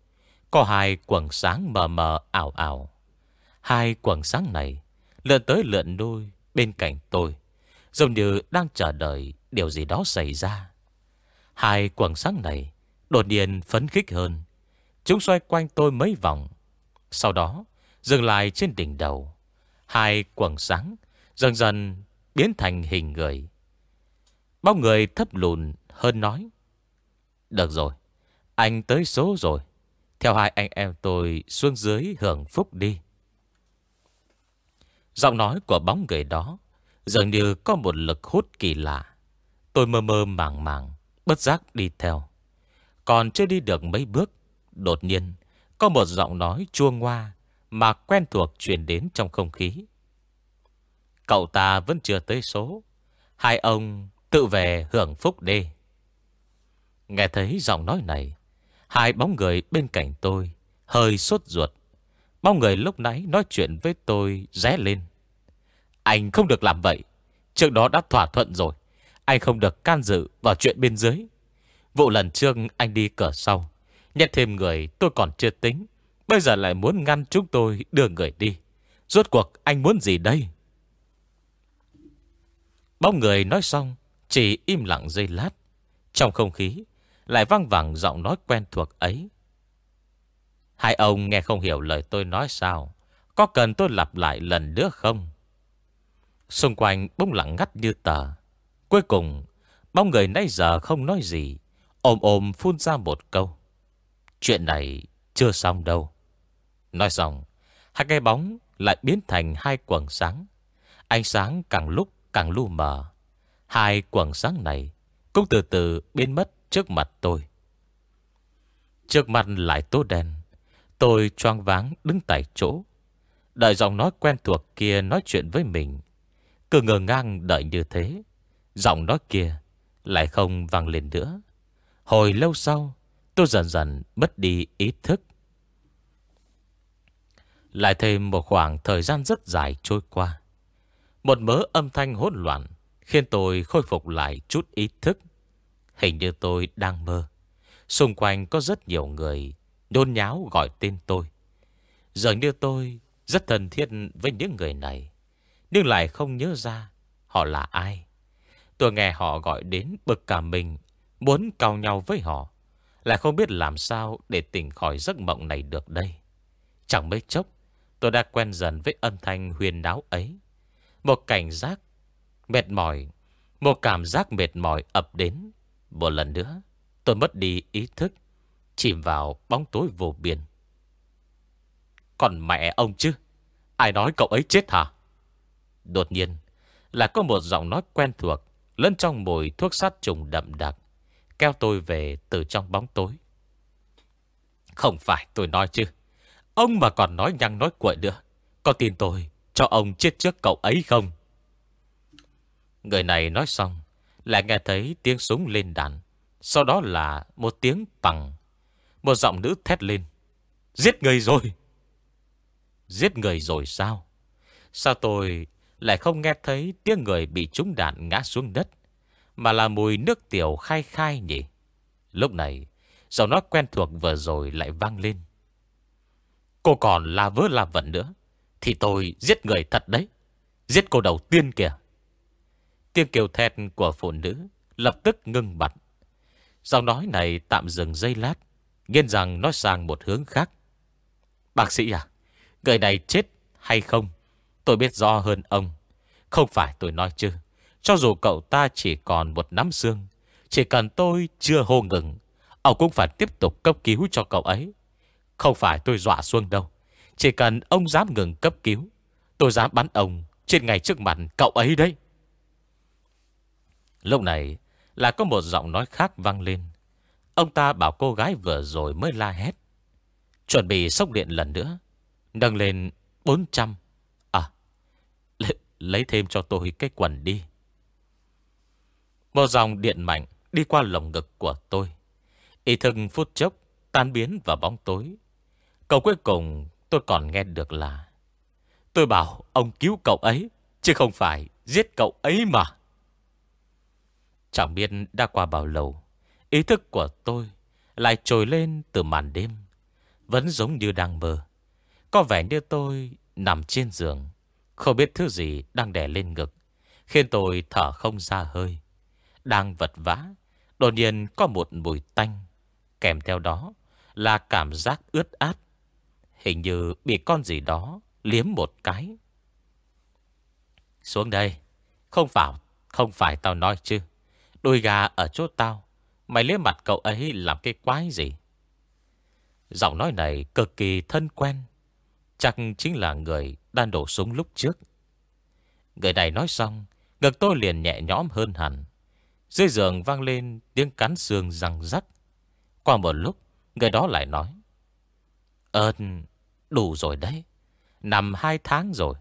có hai quần sáng mờ mờ ảo ảo. Hai quần sáng này lượn tới lượn đôi bên cạnh tôi, giống như đang chờ đợi điều gì đó xảy ra. Hai quần sáng này đột nhiên phấn khích hơn. Chúng xoay quanh tôi mấy vòng. Sau đó, dừng lại trên đỉnh đầu. Hai quần sáng dần dần biến thành hình người. Bao người thấp lùn hơn nói. Được rồi, anh tới số rồi. Theo hai anh em tôi xuống dưới hưởng phúc đi. Giọng nói của bóng người đó dường như có một lực hút kỳ lạ. Tôi mơ mơ màng màng, bất giác đi theo. Còn chưa đi được mấy bước, đột nhiên có một giọng nói chua ngoa mà quen thuộc truyền đến trong không khí. Cậu ta vẫn chưa tới số. Hai ông tự về hưởng phúc đi. Nghe thấy giọng nói này, Hai bóng người bên cạnh tôi Hơi sốt ruột. Bóng người lúc nãy nói chuyện với tôi ré lên. Anh không được làm vậy. Trước đó đã thỏa thuận rồi. Anh không được can dự vào chuyện bên dưới. Vụ lần trước anh đi cửa sau, Nhét thêm người tôi còn chưa tính. Bây giờ lại muốn ngăn chúng tôi đưa người đi. Rốt cuộc anh muốn gì đây? Bóng người nói xong, Chỉ im lặng giây lát. Trong không khí lại văng vẳng giọng nói quen thuộc ấy. Hai ông nghe không hiểu lời tôi nói sao. Có cần tôi lặp lại lần nữa không? Xung quanh bỗng lặng ngắt như tờ. Cuối cùng, bóng người nãy giờ không nói gì. Ôm ôm phun ra một câu. Chuyện này chưa xong đâu. Nói xong, hai cái bóng lại biến thành hai quần sáng. Ánh sáng càng lúc càng lu mờ. Hai quần sáng này cũng từ từ biến mất trước mặt tôi. Trước mặt lại tố đen. Tôi choang váng đứng tại chỗ. Đợi giọng nói quen thuộc kia nói chuyện với mình. Cứ ngờ ngang đợi như thế. Giọng nói kia lại không vang lên nữa. Hồi lâu sau, Tôi dần dần mất đi ý thức Lại thêm một khoảng thời gian rất dài trôi qua, Một mớ âm thanh hỗn loạn Khiến tôi khôi phục lại chút ý thức Hình như tôi đang mơ. Xung quanh có rất nhiều người Đôn nháo gọi tên tôi. Dường như tôi rất thân thiết với những người này, Nhưng lại không nhớ ra Họ là ai. Tôi nghe họ gọi đến bực cả mình, Muốn cao nhau với họ. Lại không biết làm sao để tỉnh khỏi giấc mộng này được đây. Chẳng mấy chốc, Tôi đã quen dần với âm thanh huyền đáo ấy. Một cảnh giác Mệt mỏi, Một cảm giác mệt mỏi ập đến. Một lần nữa, Tôi mất đi ý thức, Chìm vào bóng tối vô biên. Còn mẹ ông chứ? Ai nói cậu ấy chết hả? Đột nhiên, Là có một giọng nói quen thuộc Lẫn trong mùi thuốc sát trùng đậm đặc, Kéo tôi về từ trong bóng tối. Không phải tôi nói chứ. Ông mà còn nói nhăng nói quậy nữa. Có tin tôi cho ông chết trước cậu ấy không? Người này nói xong lại nghe thấy tiếng súng lên đạn. Sau đó là một tiếng bằng. Một giọng nữ thét lên. Giết người rồi. Giết người rồi sao? Sao tôi lại không nghe thấy tiếng người bị trúng đạn ngã xuống đất, Mà là mùi nước tiểu khai khai nhỉ? Lúc này, Giọng nói quen thuộc vừa rồi lại vang lên. Cô còn là vớ là vẩn nữa. Thì tôi giết người thật đấy. Giết cô đầu tiên kìa. Tiếng kêu thét của phụ nữ Lập tức ngưng bặt. Giọng nói này tạm dừng giây lát Nghiên rằng nói sang một hướng khác. Bác sĩ à Người này chết hay không? Tôi biết rõ hơn ông. Không phải tôi nói chứ. Cho dù cậu ta chỉ còn một nắm xương, Chỉ cần tôi chưa hô ngừng, Ông cũng phải tiếp tục cấp cứu cho cậu ấy. Không phải tôi dọa xuông đâu. Chỉ cần ông dám ngừng cấp cứu, Tôi dám bắn ông Trên ngày trước mặt cậu ấy đấy. Lúc này Là có một giọng nói khác vang lên. Ông ta bảo cô gái vừa rồi mới la hét. Chuẩn bị sốc điện lần nữa, Nâng lên 400 À Lấy thêm cho tôi cái quần đi. Một dòng điện mạnh Đi qua lồng ngực của tôi. Ý thức phút chốc Tan biến vào bóng tối. Câu cuối cùng tôi còn nghe được là, Tôi bảo ông cứu cậu ấy, Chứ không phải giết cậu ấy mà. Chẳng biết đã qua bao lâu, Ý thức của tôi Lại trồi lên từ màn đêm. Vẫn giống như đang mơ. Có vẻ như tôi nằm trên giường, Không biết thứ gì đang đè lên ngực, Khiến tôi thở không ra hơi. Đang vật vã, Đột nhiên có một mùi tanh, Kèm theo đó là cảm giác ướt át. Hình như bị con gì đó liếm một cái. Xuống đây, Không phải Không phải tao nói chứ. Đôi gà ở chỗ tao. Mày liếm mặt cậu ấy làm cái quái gì? Giọng nói này cực kỳ thân quen. Chắc chính là người đang đổ súng lúc trước. Người này nói xong, Ngực tôi liền nhẹ nhõm hơn hẳn. Dưới giường vang lên tiếng cắn xương răng rắc. Qua một lúc, Người đó lại nói, Ơn, đủ rồi đấy. Nằm hai tháng rồi.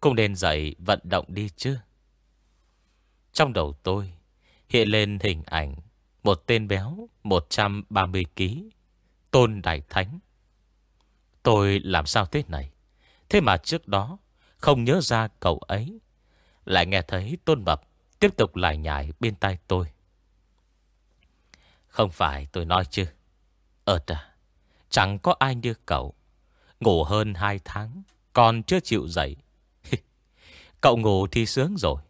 Cũng nên dậy vận động đi chứ. Trong đầu tôi Hiện lên hình ảnh, Một tên béo 130kg Tôn Đại Thánh. Tôi làm sao thế này? Thế mà trước đó, Không nhớ ra cậu ấy. Lại nghe thấy Tôn Mập Tiếp tục lại nhải bên tai tôi. Không phải tôi nói chứ. Ờ à Chẳng có ai như cậu. Ngủ hơn 2 tháng, Còn chưa chịu dậy. Cậu ngủ thì sướng rồi.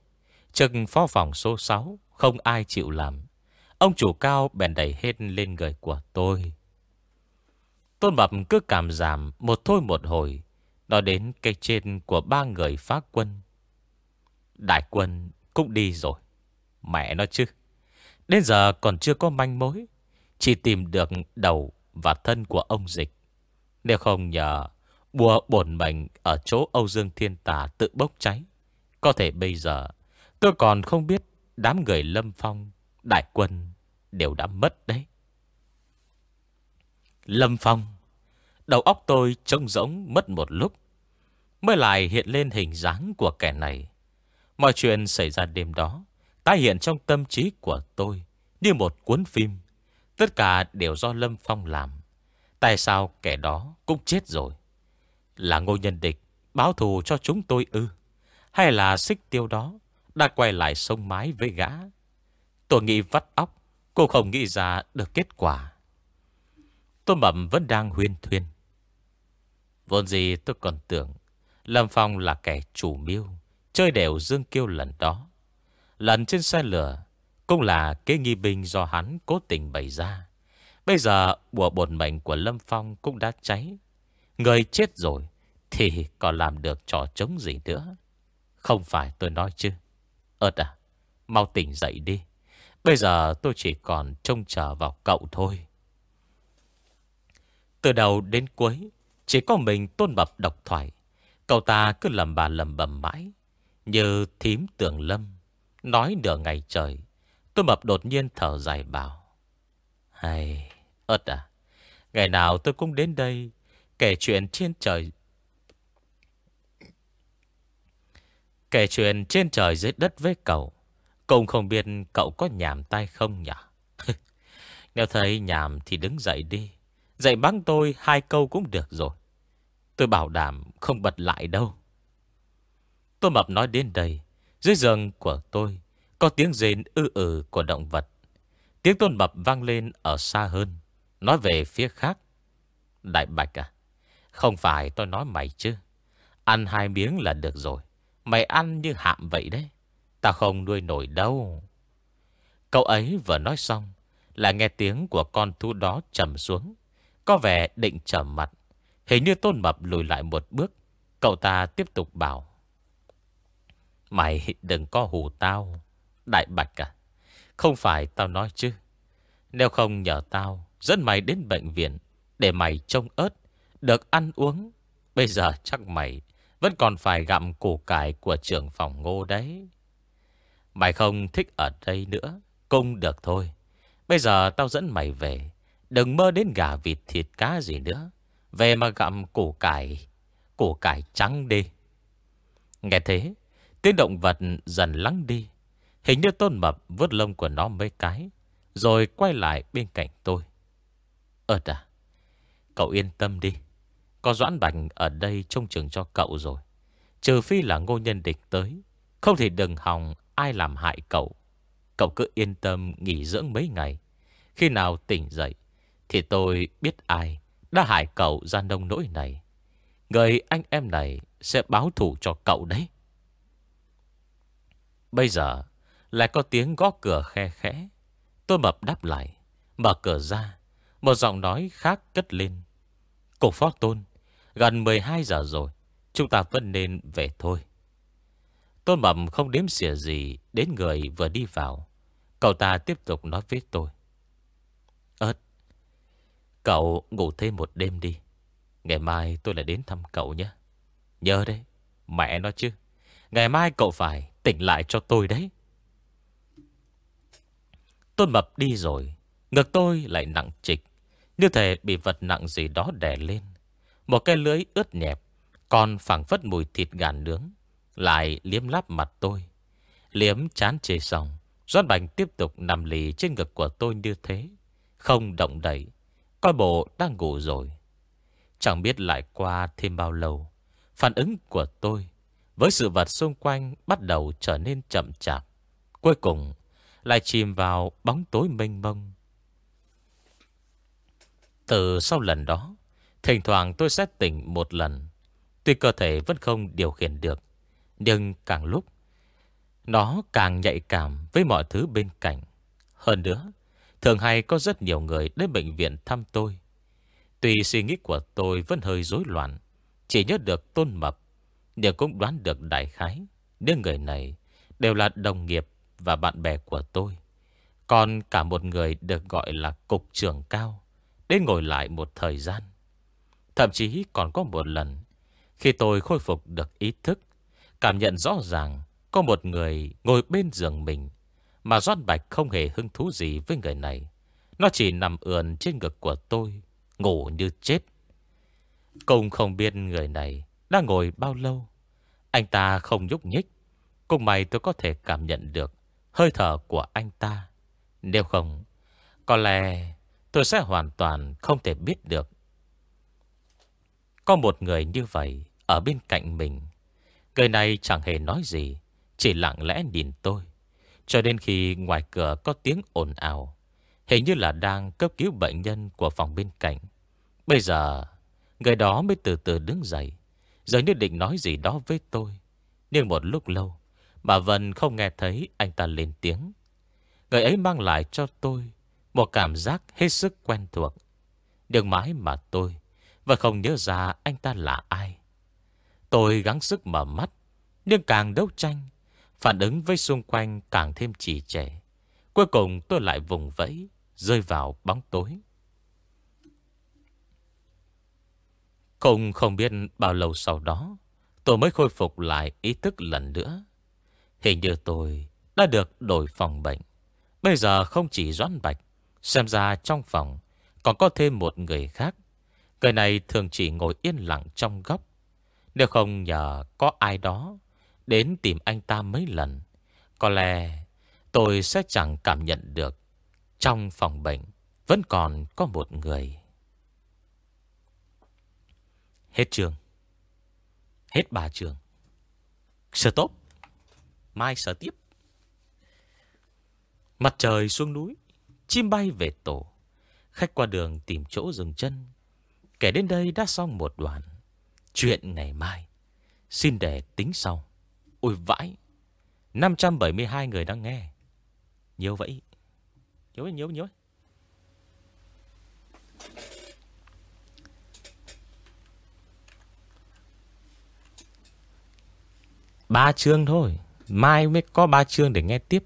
Trực phó phòng số 6 Không ai chịu làm. Ông chủ cao bèn đẩy hết lên người của tôi. Tôn Mập cứ cảm giảm Một thôi một hồi Nó đến cây trên của ba người phá quân. Đại quân cũng đi rồi, Mẹ nó chứ. Đến giờ còn chưa có manh mối, Chỉ tìm được đầu và thân của ông Dịch. Nếu không nhờ Bùa bổn mệnh ở chỗ Âu Dương Thiên Tà tự bốc cháy, Có thể bây giờ Tôi còn không biết đám người lâm phong, Đại quân đều đã mất đấy. Lâm phong, Đầu óc tôi trông rỗng mất một lúc, Mới lại hiện lên hình dáng của kẻ này. Mọi chuyện xảy ra đêm đó Tái hiện trong tâm trí của tôi Như một cuốn phim. Tất cả đều do Lâm Phong làm. Tại sao kẻ đó cũng chết rồi? Là ngô nhân địch Báo thù cho chúng tôi ư? Hay là xích tiêu đó đã quay lại sông mái với gã. Tôi nghĩ vắt óc, Cô không nghĩ ra được kết quả. Tôi mầm vẫn đang huyên thuyên. Vốn gì tôi còn tưởng Lâm Phong là kẻ chủ mưu, Chơi đều dương kiêu lần đó. Lần trên xe lửa Cũng là kế nghi binh do hắn cố tình bày ra. Bây giờ bùa bồn mệnh của Lâm Phong cũng đã cháy. Người chết rồi Thì còn làm được trò chống gì nữa? Không phải tôi nói chứ. Ơt à Mau tỉnh dậy đi. Bây giờ tôi chỉ còn trông chờ vào cậu thôi. Từ đầu đến cuối, Chỉ có mình tôn bập độc thoại. Cậu ta cứ lầm bà lầm bầm mãi, Như thím tường lâm, Nói nửa ngày trời. Tôi mập đột nhiên thở dài bảo, Hay ớt à Ngày nào tôi cũng đến đây, Kể chuyện trên trời Kể chuyện trên trời dưới đất với cậu. Cũng không biết cậu có nhảm tay không nhỉ? Nếu thấy nhảm thì đứng dậy đi. Dạy bắn tôi hai câu cũng được rồi. Tôi bảo đảm không bật lại đâu. Tôi mập nói đến đây. Dưới giường của tôi Có tiếng rên ư ừ của động vật. Tiếng tôn mập vang lên ở xa hơn. Nói về phía khác. Đại bạch à Không phải tôi nói mày chứ. Ăn hai miếng là được rồi. Mày ăn như hạm vậy đấy. Ta không nuôi nổi đâu. Cậu ấy vừa nói xong, Là nghe tiếng của con thú đó trầm xuống. Có vẻ định trầm mặt. Hình như tôn mập lùi lại một bước. Cậu ta tiếp tục bảo. Mày đừng có hù tao, Đại bạch à. Không phải tao nói chứ. Nếu không nhờ tao, Dẫn mày đến bệnh viện Để mày trông ớt, Được ăn uống. Bây giờ chắc mày vẫn còn phải gặm củ cải của trưởng phòng ngô đấy. Mày không thích ở đây nữa, Cũng được thôi. Bây giờ tao dẫn mày về. Đừng mơ đến gà vịt, thịt cá gì nữa. Về mà gặm củ cải Củ cải trắng đi. Nghe thế, Tiếng động vật dần lắng đi. Hình như tôn mập vớt lông của nó mấy cái, Rồi quay lại bên cạnh tôi. Ơt à Cậu yên tâm đi. Có Doãn Bạch ở đây trông chừng cho cậu rồi. Trừ phi là ngô nhân địch tới. Không thể đừng hòng ai làm hại cậu. Cậu cứ yên tâm nghỉ dưỡng mấy ngày. Khi nào tỉnh dậy Thì tôi biết ai Đã hại cậu ra nông nỗi này. Người anh em này Sẽ báo thủ cho cậu đấy. Bây giờ Lại có tiếng gõ cửa khe khẽ. Tôi mập đáp lại Mở cửa ra. Một giọng nói khác cất lên. Cổ phó tôn, gần 12 giờ rồi, chúng ta vẫn nên về thôi. Tôn Mậm không đếm xỉa gì đến người vừa đi vào. Cậu ta tiếp tục nói với tôi. Ơt, cậu ngủ thêm một đêm đi. Ngày mai tôi lại đến thăm cậu nhé. Nhớ đấy, mẹ nói chứ. Ngày mai cậu phải tỉnh lại cho tôi đấy. Tôn Mập đi rồi. Ngực tôi lại nặng trịch. Như thể bị vật nặng gì đó đè lên một cái lưới ướt nhẹp Còn phẳng phất mùi thịt gà nướng Lại liếm láp mặt tôi. Liếm chán chê xong Doan Bành tiếp tục nằm lì trên ngực của tôi như thế Không động đẩy Coi bộ đang ngủ rồi. Chẳng biết lại qua thêm bao lâu Phản ứng của tôi Với sự vật xung quanh Bắt đầu trở nên chậm chạp. Cuối cùng Lại chìm vào bóng tối mênh mông. Từ sau lần đó, thỉnh thoảng tôi sẽ tỉnh một lần. Tuy cơ thể vẫn không điều khiển được, nhưng càng lúc, nó càng nhạy cảm với mọi thứ bên cạnh. Hơn nữa, thường hay có rất nhiều người đến bệnh viện thăm tôi. Tuy suy nghĩ của tôi vẫn hơi rối loạn, chỉ nhớ được tôn mập, nhưng cũng đoán được đại khái. Những người này đều là đồng nghiệp và bạn bè của tôi. Còn cả một người được gọi là cục trưởng cao Đến ngồi lại một thời gian Thậm chí còn có một lần, Khi tôi khôi phục được ý thức, Cảm nhận rõ ràng Có một người ngồi bên giường mình Mà Doan Bạch không hề hứng thú gì với người này. Nó chỉ nằm ườn trên ngực của tôi, Ngủ như chết. Cùng không biết người này Đang ngồi bao lâu. Anh ta không nhúc nhích. Cùng mày tôi có thể cảm nhận được Hơi thở của anh ta. Nếu không, Có lẽ Tôi sẽ hoàn toàn không thể biết được có một người như vậy Ở bên cạnh mình. Người này chẳng hề nói gì, Chỉ lặng lẽ nhìn tôi. Cho đến khi ngoài cửa có tiếng ồn ào, Hình như là đang cấp cứu bệnh nhân Của phòng bên cạnh. Bây giờ, Người đó mới từ từ đứng dậy, Giờ như định nói gì đó với tôi. Nhưng một lúc lâu, Bà Vân không nghe thấy anh ta lên tiếng. Người ấy mang lại cho tôi Một cảm giác hết sức quen thuộc. Đừng mãi mà tôi và không nhớ ra anh ta là ai. Tôi gắng sức mở mắt, Nhưng càng đấu tranh, Phản ứng với xung quanh càng thêm trì trệ. Cuối cùng tôi lại vùng vẫy, Rơi vào bóng tối. Không không biết bao lâu sau đó, Tôi mới khôi phục lại ý thức lần nữa. Hình như tôi đã được đổi phòng bệnh. Bây giờ không chỉ Doãn Bạch, Xem ra trong phòng Còn có thêm một người khác. Người này thường chỉ ngồi yên lặng trong góc. Nếu không nhờ có ai đó Đến tìm anh ta mấy lần, Có lẽ tôi sẽ chẳng cảm nhận được Trong phòng bệnh Vẫn còn có một người. Hết trường Hết ba trường Sở tốt Mai sở tiếp. Mặt trời xuống núi, Chim bay về tổ. Khách qua đường tìm chỗ dừng chân. Kể đến đây đã xong một đoạn Chuyện ngày mai. Xin để tính sau. Ôi vãi. 572 người đang nghe. Nhiều vậy. Nhiều nhiều nhiều Ba chương thôi. Mai mới có ba chương để nghe tiếp.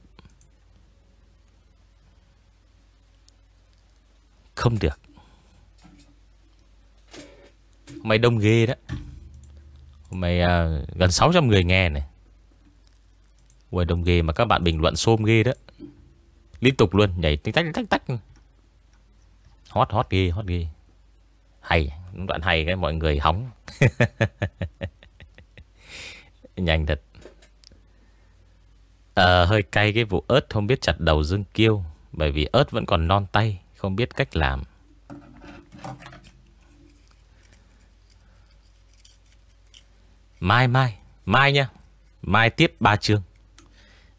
Không được. Mày đông ghê đó. Mày à, gần 600 người nghe này. Ui đông ghê mà các bạn bình luận xôm ghê đó. Liên tục luôn Nhảy tách tách tách. Hot hot ghê hot ghê. Hay Đoạn hay cái mọi người hóng. Nhanh thật. À, Hơi cay cái vụ ớt Không biết chặt đầu Dương Kiêu Bởi vì ớt vẫn còn non tay Không biết cách làm. Mai mai Mai nha. Mai tiếp ba chương.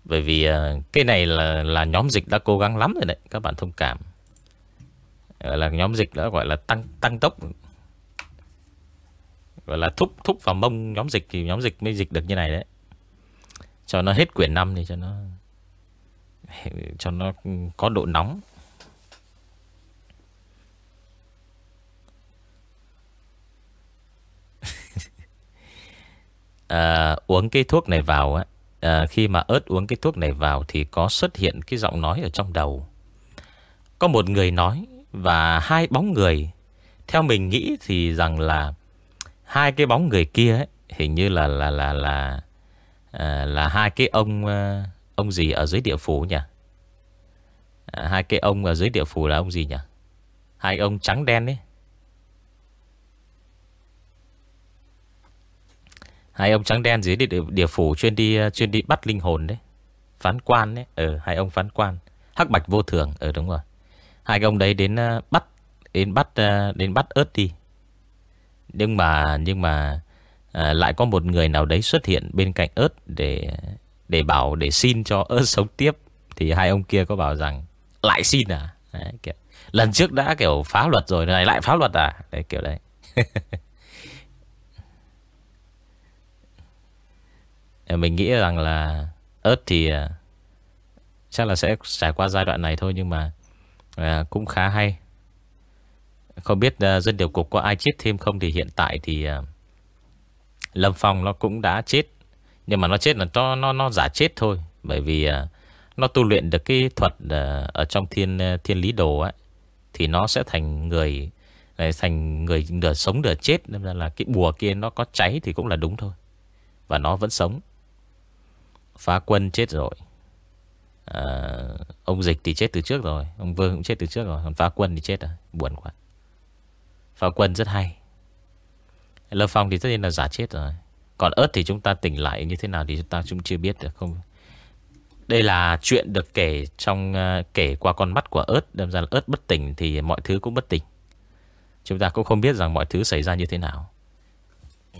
Bởi vì ờ, cái này là là nhóm dịch đã cố gắng lắm rồi đấy, Các bạn thông cảm. Là nhóm dịch đã gọi là tăng tăng tốc. Gọi là thúc thúc vào mông nhóm dịch Thì nhóm dịch mới dịch được như này đấy. Cho nó hết quyển năm thì cho nó Cho nó có độ nóng. À, Uống cái thuốc này vào á à, Khi mà ớt uống cái thuốc này vào Thì có xuất hiện cái giọng nói ở trong đầu Có một người nói Và hai bóng người Theo mình nghĩ thì rằng là hai cái bóng người kia ấy, hình như là là là là à, là hai cái ông ông gì ở dưới địa phủ nhỉ? À, hai cái ông ở dưới địa phủ là ông gì nhỉ? Hai ông trắng đen ấy. Hai ông trắng đen dưới địa, địa, phủ chuyên đi ờ, chuyên đi bắt linh hồn đấy. Phán quan đấy. Ừ, hai ông phán quan. Hắc Bạch vô thường, Ừ, đúng rồi. Hai ông đấy đến ờ, bắt đến bắt ờ, đến bắt ớt đi nhưng mà nhưng mà à, lại có một người nào đấy xuất hiện bên cạnh ớt để để bảo để xin cho ớt sống tiếp thì hai ông kia có bảo rằng lại xin à đấy, kiểu, lần trước đã kiểu phá luật rồi này lại phá luật à đấy kiểu đấy Ờ, mình nghĩ rằng là ớt thì ờ, chắc là sẽ trải qua giai đoạn này thôi nhưng mà à, cũng khá hay. Không biết dân điều cục có ai chết thêm không Thì hiện tại thì Lâm Phong nó cũng đã chết. Nhưng mà nó chết là nó, nó, nó giả chết thôi. Bởi vì Nó tu luyện được cái thuật Ở trong thiên thiên lý đồ ấy Thì nó sẽ thành người Thành người nửa sống nửa chết. Nên là cái bùa kia nó có cháy Thì cũng là đúng thôi. Và nó vẫn sống. Phá quân chết rồi. À, Ông Dịch thì chết từ trước rồi Ông Vương cũng chết từ trước rồi Còn phá quân thì chết rồi Buồn quá. Phá quân rất hay. Lâm Phong thì tất nhiên là giả chết rồi. Còn ớt thì chúng ta tỉnh lại như thế nào Thì chúng ta cũng chưa biết được không Đây là chuyện được kể trong à, kể qua con mắt của ớt. Đâm ra là ớt bất tỉnh thì mọi thứ cũng bất tỉnh. Chúng ta cũng không biết rằng mọi thứ xảy ra như thế nào. Ừ.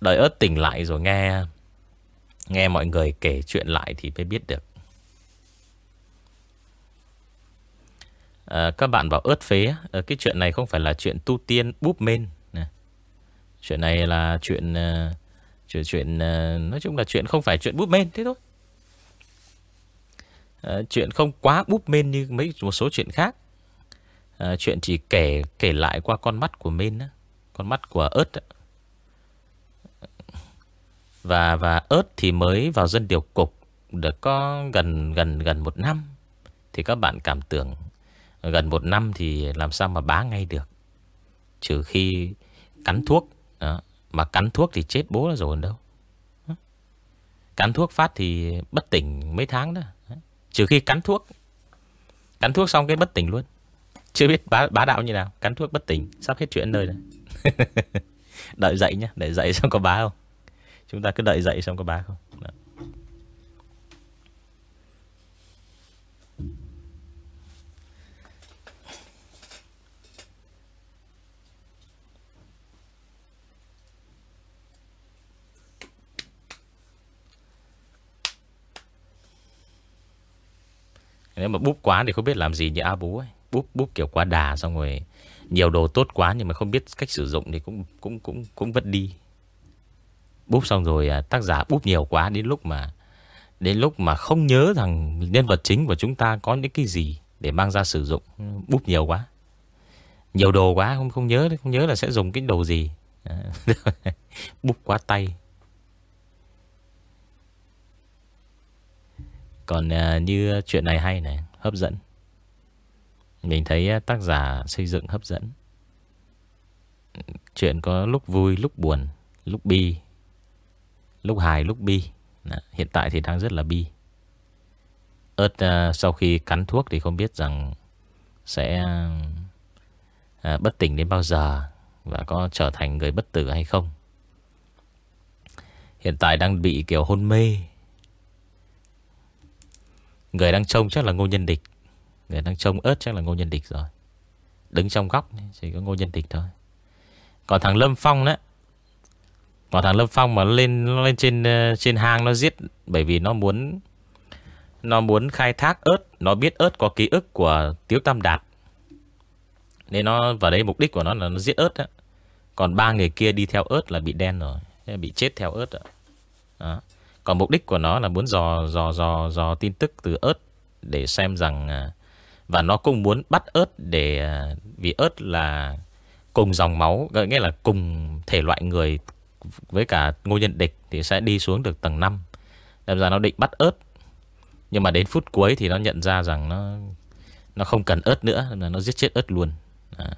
Đợi ớt tỉnh lại rồi nghe Nghe mọi người kể chuyện lại thì mới biết được à, Các bạn bảo ớt phế à, Cái chuyện này không phải là chuyện tu tiên búp mên. Chuyện này là chuyện ờ, Chuyện chuyện ờ, Nói chung là chuyện không phải chuyện búp mên thế thôi à, Chuyện không quá búp mên như mấy một số chuyện khác à, Chuyện chỉ kể kể lại qua con mắt của mên. Con mắt của ớt đó. Và và ớt thì mới vào dân điều cục Được có gần gần gần một năm. Thì các bạn cảm tưởng Gần một năm thì làm sao mà bá ngay được. Trừ khi cắn thuốc đó. Mà cắn thuốc thì chết bố là rồi đâu. Cắn thuốc phát thì bất tỉnh mấy tháng đó. Trừ khi cắn thuốc. Cắn thuốc xong cái bất tỉnh luôn. Chưa biết bá, bá đạo như nào. Cắn thuốc bất tỉnh. Sắp hết chuyện nơi rồi. Đợi dậy nhá. Đợi dậy xong có bá không? Chúng ta cứ đợi dậy xong có bá không Đó. Nếu mà búp quá thì không biết làm gì như A Bú ấy. Búp búp kiểu quá đà xong rồi nhiều đồ tốt quá nhưng mà không biết cách sử dụng thì cũng cũng cũng cũng vứt đi. Búp xong rồi à, tác giả búp nhiều quá, đến lúc mà, đến lúc mà không nhớ rằng nhân vật chính của chúng ta có những cái gì để mang ra sử dụng. Ừ, búp nhiều quá. Nhiều đồ quá, không không nhớ không nhớ là sẽ dùng cái đồ gì. búp quá tay. Còn à, như chuyện này hay này, Hấp dẫn Mình thấy à, tác giả xây dựng hấp dẫn Chuyện có lúc vui, lúc buồn, Lúc bi Lúc hài lúc bi. Hiện tại thì đang rất là bi. Ớt uh, sau khi cắn thuốc Thì không biết rằng Sẽ uh, bất tỉnh đến bao giờ Và có trở thành người bất tử hay không. Hiện tại đang bị kiểu hôn mê. Người đang trông chắc là Ngô Nhân Địch. Người đang trông ớt chắc là Ngô Nhân Địch rồi. Đứng trong góc Chỉ có Ngô Nhân Địch thôi. Còn thằng Lâm Phong đó còn thằng Lâm Phong mà lên nó lên trên ờ, trên hang nó giết Bởi vì nó muốn Nó muốn khai thác ớt Nó biết ớt có ký ức của Tiếu Tam Đạt. Nên nó vào đấy mục đích của nó là nó giết ớt đó. Còn ba người kia đi theo ớt là bị đen rồi Bị chết theo ớt rồi Đó. Còn mục đích của nó là muốn dò dò dò dò tin tức từ ớt để xem rằng à, và nó cũng muốn bắt ớt để à, vì ớt là cùng dòng máu, nghĩa là cùng thể loại người với cả Ngô Nhân Địch thì sẽ đi xuống được tầng 5. Đâm ra nó định bắt ớt. Nhưng mà đến phút cuối thì nó nhận ra rằng nó nó không cần ớt nữa, nên nó giết chết ớt luôn. À.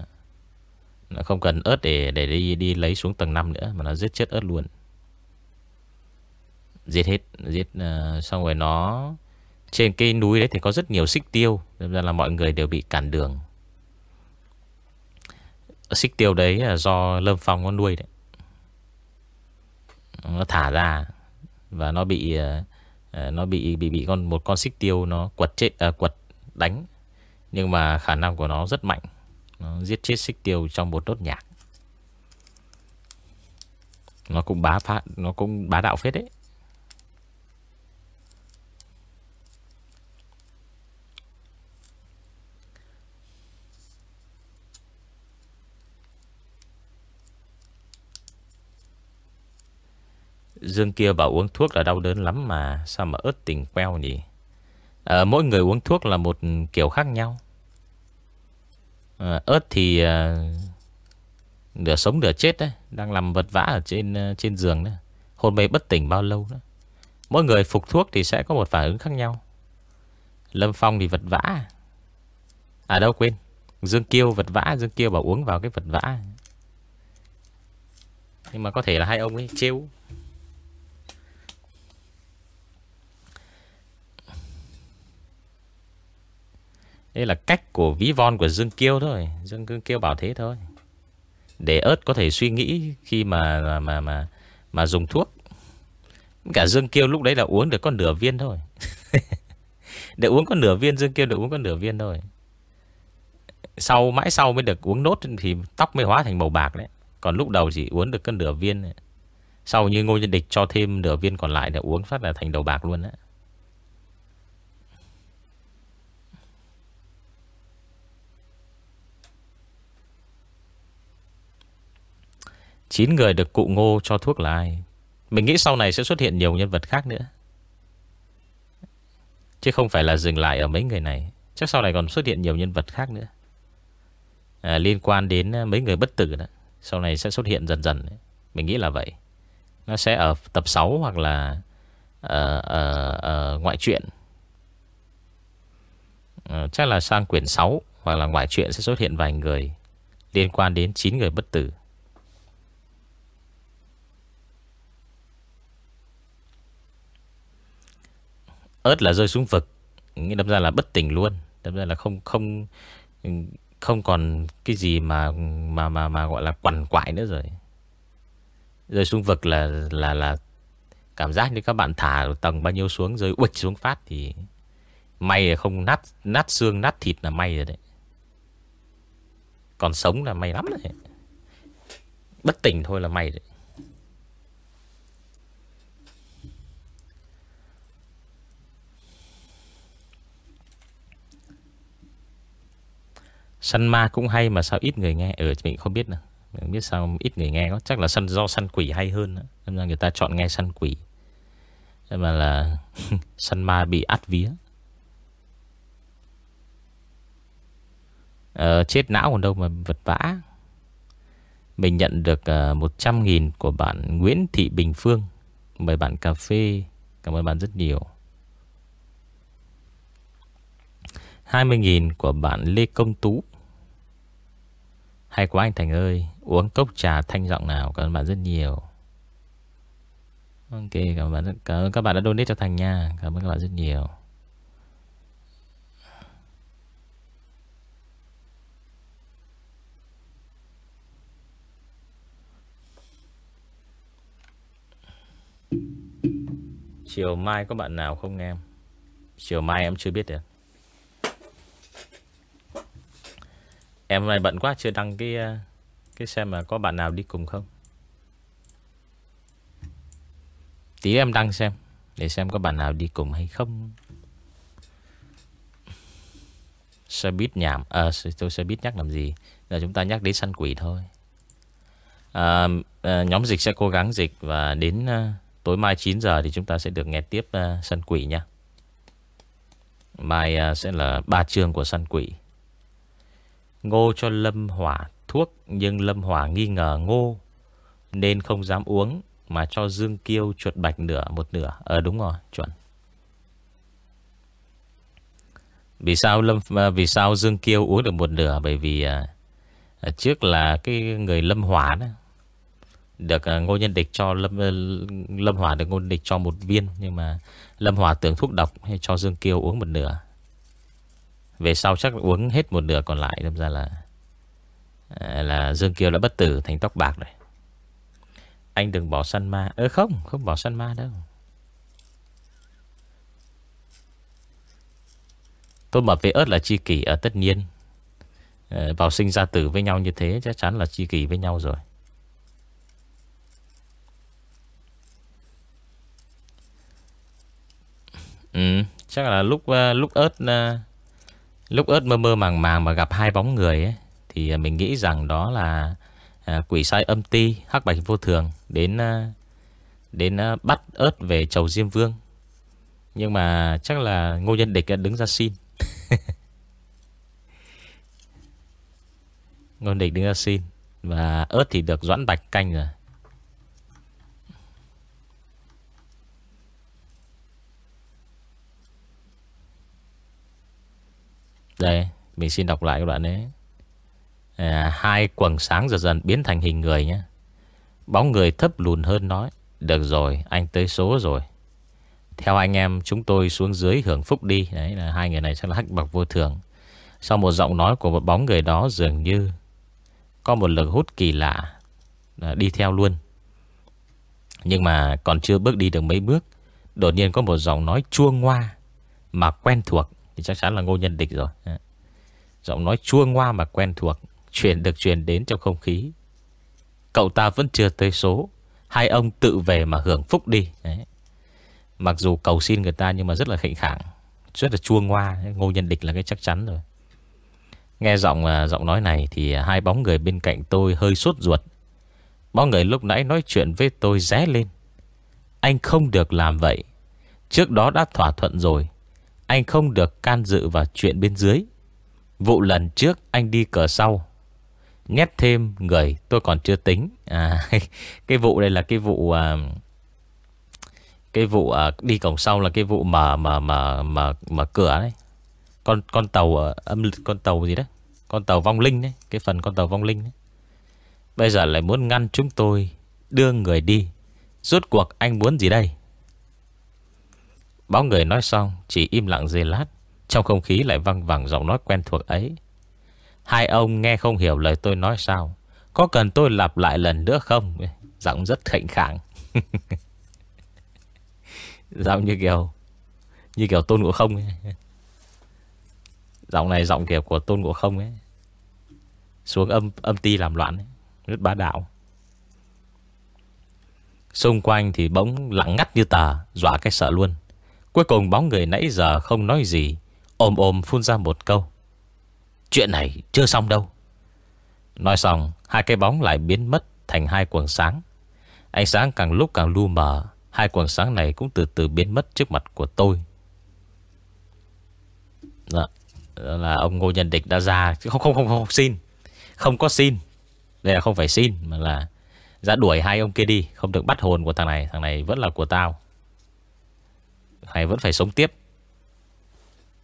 Nó không cần ớt để để đi đi lấy xuống tầng 5 nữa mà nó giết chết ớt luôn. Giết hết Giết uh, xong rồi nó Trên cái núi đấy thì có rất nhiều xích tiêu đâm ra là mọi người đều bị cản đường Xích tiêu đấy là do Lâm Phong nó nuôi đấy nó thả ra Và nó bị ờ, ờ, Nó bị bị bị con một con xích tiêu Nó quật chết à, quật đánh. Nhưng mà khả năng của nó rất mạnh. Nó giết chết xích tiêu trong một đốt nhạc. Nó cũng bá phá Nó cũng bá đạo phết đấy. Dương kia bảo uống thuốc là đau đớn lắm mà Sao mà ớt tình queo nhỉ? À, Mỗi người uống thuốc là một kiểu khác nhau. À, Ớt thì à, Nửa sống nửa chết đấy Đang nằm vật vã ở trên trên giường đấy. Hôn mê bất tỉnh bao lâu đó Mỗi người phục thuốc thì sẽ có một phản ứng khác nhau. Lâm Phong thì vật vã. À đâu quên. Dương Kiêu vật vã Dương Kiêu bảo uống vào cái vật vã. Nhưng mà có thể là hai ông ấy trêu Đây là cách của ví von, của Dương Kiêu thôi. Dương Kiêu bảo thế thôi. Để ớt có thể suy nghĩ Khi mà mà mà mà dùng thuốc. Cả Dương Kiêu lúc đấy là uống được con nửa viên thôi. Để uống con nửa viên, Dương Kiêu được uống con nửa viên thôi. Sau, mãi sau mới được uống nốt Thì tóc mới hóa thành màu bạc đấy. Còn lúc đầu chỉ uống được con nửa viên. Sau như Ngô Nhân Địch cho thêm nửa viên còn lại Để uống phát là thành đầu bạc luôn đấy Chín người được cụ ngô cho thuốc là ai Mình nghĩ sau này sẽ xuất hiện nhiều nhân vật khác nữa. Chứ không phải là dừng lại ở mấy người này. Chắc sau này còn xuất hiện nhiều nhân vật khác nữa. À, Liên quan đến à, mấy người bất tử đó Sau này sẽ xuất hiện dần dần Mình nghĩ là vậy. Nó sẽ ở tập 6 hoặc là ở, ở, ở ngoại truyện. À, Chắc là sang quyển 6 Hoặc là ngoại truyện sẽ xuất hiện vài người Liên quan đến 9 người bất tử. Ớt là rơi xuống vực. Đâm ra là bất tỉnh luôn. Đâm ra là không không không còn cái gì mà mà mà mà gọi là quằn quại nữa rồi. Rơi xuống vực là là là cảm giác như các bạn thả tầng bao nhiêu xuống, rơi uịch xuống phát thì may là không nát nát xương, nát thịt là may rồi đấy. Còn sống là may lắm đấy. bất tỉnh thôi là may đấy. Săn ma cũng hay mà sao ít người nghe? Ừ mình không biết nữa. Mình biết sao ít người nghe có Chắc là săn do săn quỷ hay hơn Nên là người ta chọn nghe săn quỷ. Nhưng mà là Săn ma bị át vía. Ờ, Chết não còn đâu mà vật vã. Mình nhận được ờ, uh, 100.000 của bạn Nguyễn Thị Bình Phương. Mời bạn cà phê. Cảm ơn bạn rất nhiều. 20.000 của bạn Lê Công Tú hay quá anh Thành ơi Uống cốc trà thanh giọng nào Cảm ơn bạn rất nhiều. Ok cảm ơn, bạn, cảm ơn các bạn đã donate cho Thành nha Cảm ơn các bạn rất nhiều. Chiều mai có bạn nào không em? Chiều mai em chưa biết được. Em hôm nay bận quá chưa đăng cái ờ, Cái xem mà có bạn nào đi cùng không? Tí em đăng xem Để xem có bạn nào đi cùng hay không. Xe buýt nhảm À tôi xe buýt nhắc làm gì? Giờ chúng ta nhắc đến săn quỷ thôi. À, à, Nhóm dịch sẽ cố gắng dịch Và đến à, tối mai 9 giờ Thì chúng ta sẽ được nghe tiếp à, săn quỷ nha. Mai à, sẽ là ba chương của săn quỷ. Ngô cho Lâm Hỏa thuốc Nhưng Lâm Hỏa nghi ngờ Ngô Nên không dám uống Mà cho Dương Kiêu chuột bạch nửa một nửa. Ờ đúng rồi chuẩn. Vì sao Lâm à, Vì sao Dương Kiêu uống được một nửa? Bởi vì à, à, Trước là cái người Lâm Hỏa đó Được à, Ngô Nhân Địch cho Lâm à, Lâm Hỏa được Ngô Nhân Địch cho một viên Nhưng mà Lâm Hỏa tưởng thuốc độc Hay cho Dương Kiêu uống một nửa về sau chắc uống hết một nửa còn lại Đâm ra là à, Là Dương Kiều đã bất tử thành tóc bạc rồi. Anh đừng bỏ săn ma. Ơ không không bỏ săn ma đâu. Tôi mập với ớt là chi kỷ ở tất nhiên. Ờ, Vào sinh ra tử với nhau như thế Chắc chắn là chi kỷ với nhau rồi. Ừ, chắc là lúc ờ, lúc ớt ờ, Lúc ớt mơ mơ màng màng mà gặp hai bóng người ấy, Thì à, mình nghĩ rằng đó là à, Quỷ sai âm ti Hắc bạch vô thường Đến à, đến à, bắt ớt về chầu Diêm Vương. Nhưng mà chắc là Ngô Nhân Địch đứng ra xin. Ngô Nhân Địch đứng ra xin Và ớt thì được Doãn Bạch canh rồi. Đây Mình xin đọc lại các bạn đấy à, Hai quầng sáng dần dần biến thành hình người nhé. Bóng người thấp lùn hơn nói Được rồi anh tới số rồi. Theo anh em chúng tôi xuống dưới hưởng phúc đi. Đấy là hai người này chắc là hách bọc vô thường. Sau một giọng nói của một bóng người đó Dường như Có một lực hút kỳ lạ à, Đi theo luôn. Nhưng mà còn chưa bước đi được mấy bước Đột nhiên có một giọng nói chua ngoa Mà quen thuộc thì chắc chắn là ngô nhân địch rồi. Dạ. Giọng nói chua ngoa mà quen thuộc Truyền được truyền đến trong không khí. Cậu ta vẫn chưa tới số. Hai ông tự về mà hưởng phúc đi. Đấy. Mặc dù cầu xin người ta Nhưng mà rất là khỉnh khẳng Rất là chua ngoa. Ngô nhân địch là cái chắc chắn rồi. Nghe giọng à, giọng nói này Thì à, hai bóng người bên cạnh tôi hơi sốt ruột. Bóng người lúc nãy nói chuyện với tôi ré lên. Anh không được làm vậy. Trước đó đã thỏa thuận rồi. Anh không được can dự vào chuyện bên dưới. Vụ lần trước anh đi cờ sau. Nhét thêm người tôi còn chưa tính. À, Cái vụ đây là cái vụ à, Cái vụ à, đi cổng sau là cái vụ mở mở mở mở, mở cửa đấy. Con con tàu à, âm con tàu gì đấy? Con tàu vong linh đấy Cái phần con tàu vong linh đấy. Bây giờ lại muốn ngăn chúng tôi Đưa người đi. Rốt cuộc anh muốn gì đây? Báo người nói xong, Chỉ im lặng dây lát, Trong không khí lại văng vẳng giọng nói quen thuộc ấy. Hai ông nghe không hiểu lời tôi nói sao, Có cần tôi lặp lại lần nữa không? Giọng rất thịnh khẳng Giọng như kiểu Như kiểu tôn ngộ không ấy. Giọng này giọng kiểu của tôn ngộ không ấy. Xuống âm âm ti làm loạn ấy. Rất bá đạo. Xung quanh thì bỗng lặng ngắt như tà Dọa cái sợ luôn. Cuối cùng bóng người nãy giờ không nói gì Ôm ôm phun ra một câu. Chuyện này chưa xong đâu. Nói xong Hai cái bóng lại biến mất thành hai quần sáng. Ánh sáng càng lúc càng lu mờ Hai quần sáng này cũng từ từ biến mất trước mặt của tôi. Đó, đó là ông Ngô Nhân Địch đã ra Không không không không xin. Không có xin. Đây là không phải xin Mà là ra đuổi hai ông kia đi Không được bắt hồn của thằng này Thằng này vẫn là của tao mày vẫn phải sống tiếp.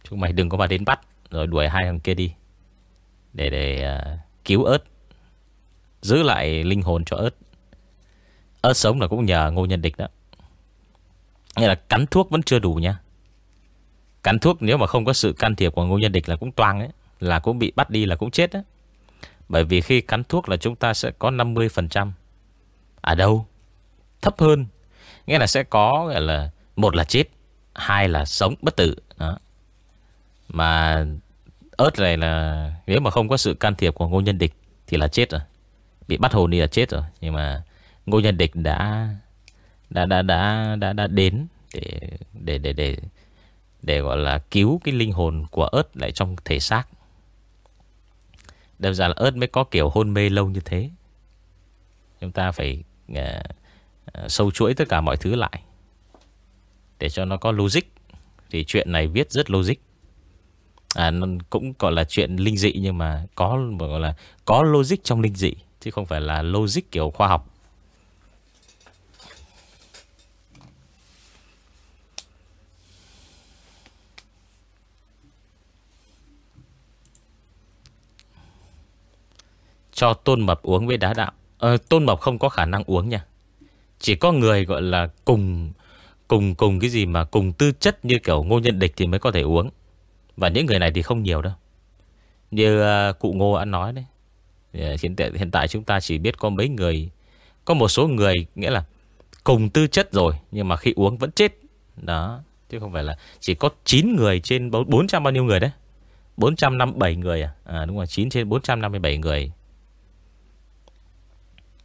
Chúng mày đừng có mà đến bắt Rồi đuổi hai thằng kia đi. Để để uh, cứu ớt. Giữ lại linh hồn cho ớt. Ớt sống là cũng nhờ ngô nhân địch đó. Nghĩa là cắn thuốc vẫn chưa đủ nha. Cắn thuốc nếu mà không có sự can thiệp của ngô nhân địch là cũng toang ấy Là cũng bị bắt đi là cũng chết á Bởi vì khi cắn thuốc là chúng ta sẽ có 50% À đâu Thấp hơn. Nghĩa là sẽ có gọi là Một là chết. Hai là sống bất tử đó. Mà ớt này là Nếu mà không có sự can thiệp của ngô nhân địch Thì là chết rồi Bị bắt hồn đi là chết rồi Nhưng mà ngô nhân địch đã đã đã đã đã, đã đến để để để để để gọi là cứu cái linh hồn của ớt lại trong thể xác. Đâm ra là ớt mới có kiểu hôn mê lâu như thế. Chúng ta phải uh, sâu chuỗi tất cả mọi thứ lại để cho nó có logic. Thì chuyện này viết rất logic. À, nó cũng gọi là chuyện linh dị nhưng mà có gọi là có logic trong linh dị chứ không phải là logic kiểu khoa học. Cho tôn mập uống với đá đạo ờ, Tôn mập không có khả năng uống nha Chỉ có người gọi là cùng Cùng cùng cái gì mà cùng tư chất Như kiểu ngô nhân địch thì mới có thể uống. Và những người này thì không nhiều đâu. Như uh, cụ ngô đã nói đấy. Hiện tại, hiện tại chúng ta chỉ biết có mấy người Có một số người Nghĩa là cùng tư chất rồi Nhưng mà khi uống vẫn chết. Đó Chứ không phải là chỉ có 9 người trên 400 bao nhiêu người đấy. 457 người à, à Đúng rồi 9 trên 457 người.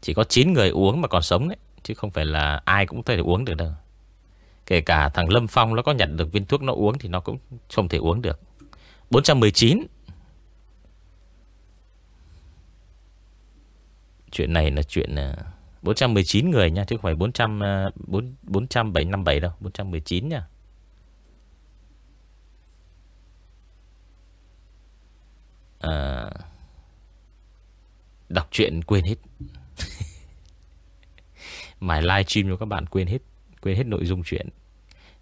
Chỉ có 9 người uống mà còn sống đấy Chứ không phải là ai cũng có thể uống được đâu. Kể cả thằng Lâm Phong Nó có nhận được viên thuốc nó uống Thì nó cũng không thể uống được. 419 Chuyện này là chuyện à, 419 người nha Chứ không phải 400, 4, 4757 đâu 419 nha. À, Đọc chuyện quên hết. Mải live stream cho các bạn quên hết. Quên hết nội dung chuyện.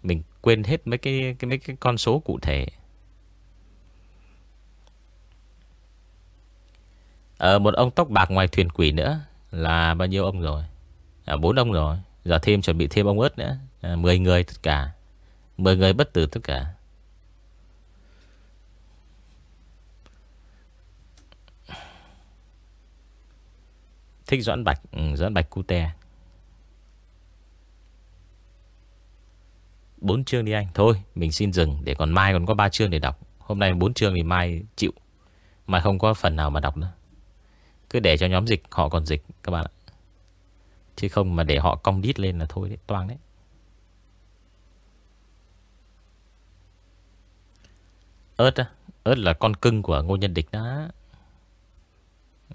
Mình quên hết mấy cái, cái mấy cái con số cụ thể. Ờ một ông tóc bạc ngoài thuyền quỷ nữa Là bao nhiêu ông rồi? À, 4 ông rồi. Giờ thêm chuẩn bị thêm ông ớt nữa. À, 10 người tất cả. 10 người bất tử tất cả. Thích Doãn Bạch ừ, Doãn Bạch Cute 4 chương đi anh. Thôi, mình xin dừng, Để còn mai còn có 3 chương để đọc. Hôm nay 4 chương thì mai chịu. Mai không có phần nào mà đọc nữa. Cứ để cho nhóm dịch, họ còn dịch, các bạn ạ. Chứ không mà để họ cong đít lên là thôi đấy, Toang đấy. Ớt á là con cưng của ngô nhân địch đó.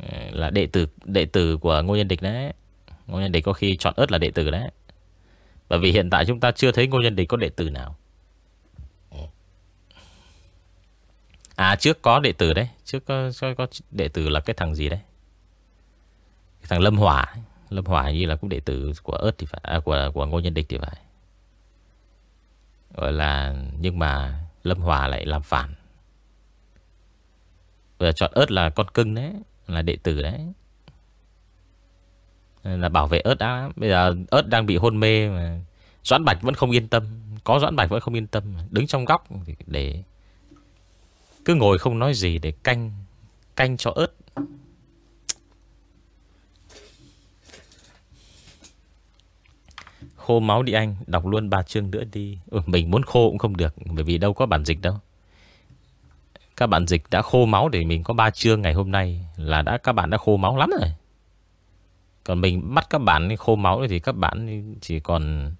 Ờ, là đệ tử đệ tử của ngô nhân địch đấy. Ngô nhân địch có khi chọn ớt là đệ tử đấy. Bởi vì hiện tại chúng ta chưa thấy ngô nhân địch có đệ tử nào. À trước có đệ tử đấy. Trước có, có, có đệ tử là cái thằng gì đấy? Cái Thằng Lâm Hỏa Lâm Hỏa như là cũng đệ tử của ớt thì phải à, của, của ngô nhân địch thì phải. Gọi là Nhưng mà Lâm hỏa lại làm phản. Bây giờ chọn ớt là con cưng đấy Là đệ tử đấy. Là bảo vệ ớt đã. Bây giờ ớt đang bị hôn mê mà Doãn Bạch vẫn không yên tâm. Có Doãn Bạch vẫn không yên tâm Đứng trong góc để Cứ ngồi không nói gì để canh Canh cho ớt. Khô máu đi anh Đọc luôn ba chương nữa đi. Ừ, Mình muốn khô cũng không được Bởi vì đâu có bản dịch đâu. Các bạn dịch đã khô máu Để mình có ba chương ngày hôm nay Là đã các bạn đã khô máu lắm rồi. Còn mình bắt các bạn khô máu Thì các bạn chỉ còn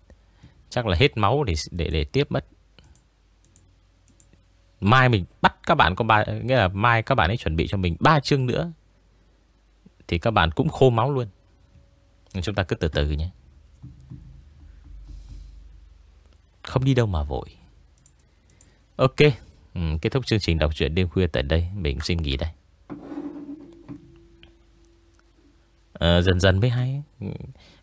Chắc là hết máu để để, để tiếp mất. Mai mình bắt các bạn có ba Nghĩa là mai các bạn ấy chuẩn bị cho mình ba chương nữa Thì các bạn cũng khô máu luôn. Chúng ta cứ từ từ nhé. Không đi đâu mà vội. Ok ừ, Kết thúc chương trình đọc truyện đêm khuya tại đây. Mình xin nghỉ đây. À, Dần dần mới hay. Ừ.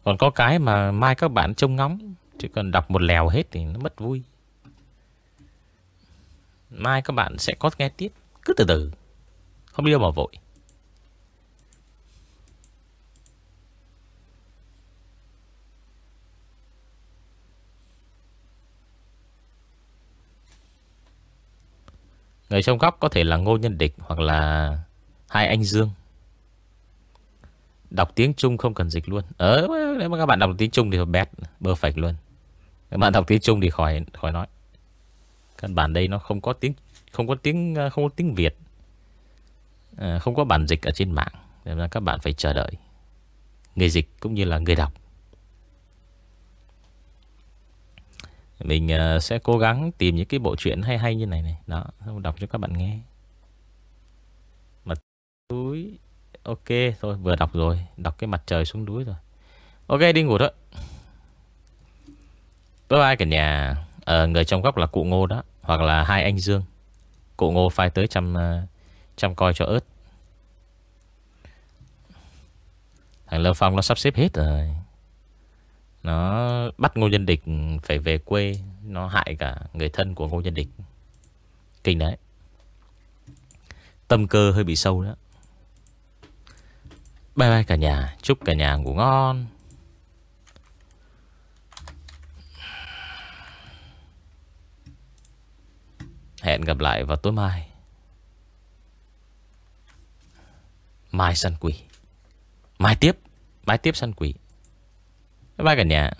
Còn có cái mà mai các bạn trông ngóng Chứ còn đọc một lèo hết thì nó mất vui. Mai các bạn sẽ có nghe tiếp Cứ từ từ Không đi đâu mà vội. Người trong góc có thể là Ngô Nhân Địch Hoặc là hai anh Dương. Đọc tiếng Trung không cần dịch luôn. Ờ nếu mà các bạn đọc tiếng Trung thì bét Bơ phạch luôn. Các bạn đọc tiếng Trung thì khỏi khỏi nói. Căn bản đây nó không có tiếng Không có tiếng không có tiếng Việt. À, Không có bản dịch ở trên mạng. Nên là các bạn phải chờ đợi. Người dịch cũng như là người đọc. Mình uh, sẽ cố gắng tìm những cái bộ truyện hay hay như này này. Đó, đọc cho các bạn nghe. Mặt túi Ok, thôi vừa đọc rồi. Đọc cái mặt trời xuống núi rồi. Ok, đi ngủ thôi. Bye bye cả nhà. Ở Người trong góc là cụ ngô đó Hoặc là hai anh Dương. Cụ ngô phải tới chăm, ờ, chăm coi cho ớt. Thằng Lơ Phong nó sắp xếp hết rồi. Nó bắt Ngô Nhân Địch phải về quê. Nó hại cả người thân của Ngô Nhân Địch. Kinh đấy. Tâm cơ hơi bị sâu đó. Bye bye cả nhà. Chúc cả nhà ngủ ngon. Hẹn gặp lại vào tối mai. Mai săn quỷ. Mai tiếp. Mai tiếp săn quỷ. Bye bye cả nhà.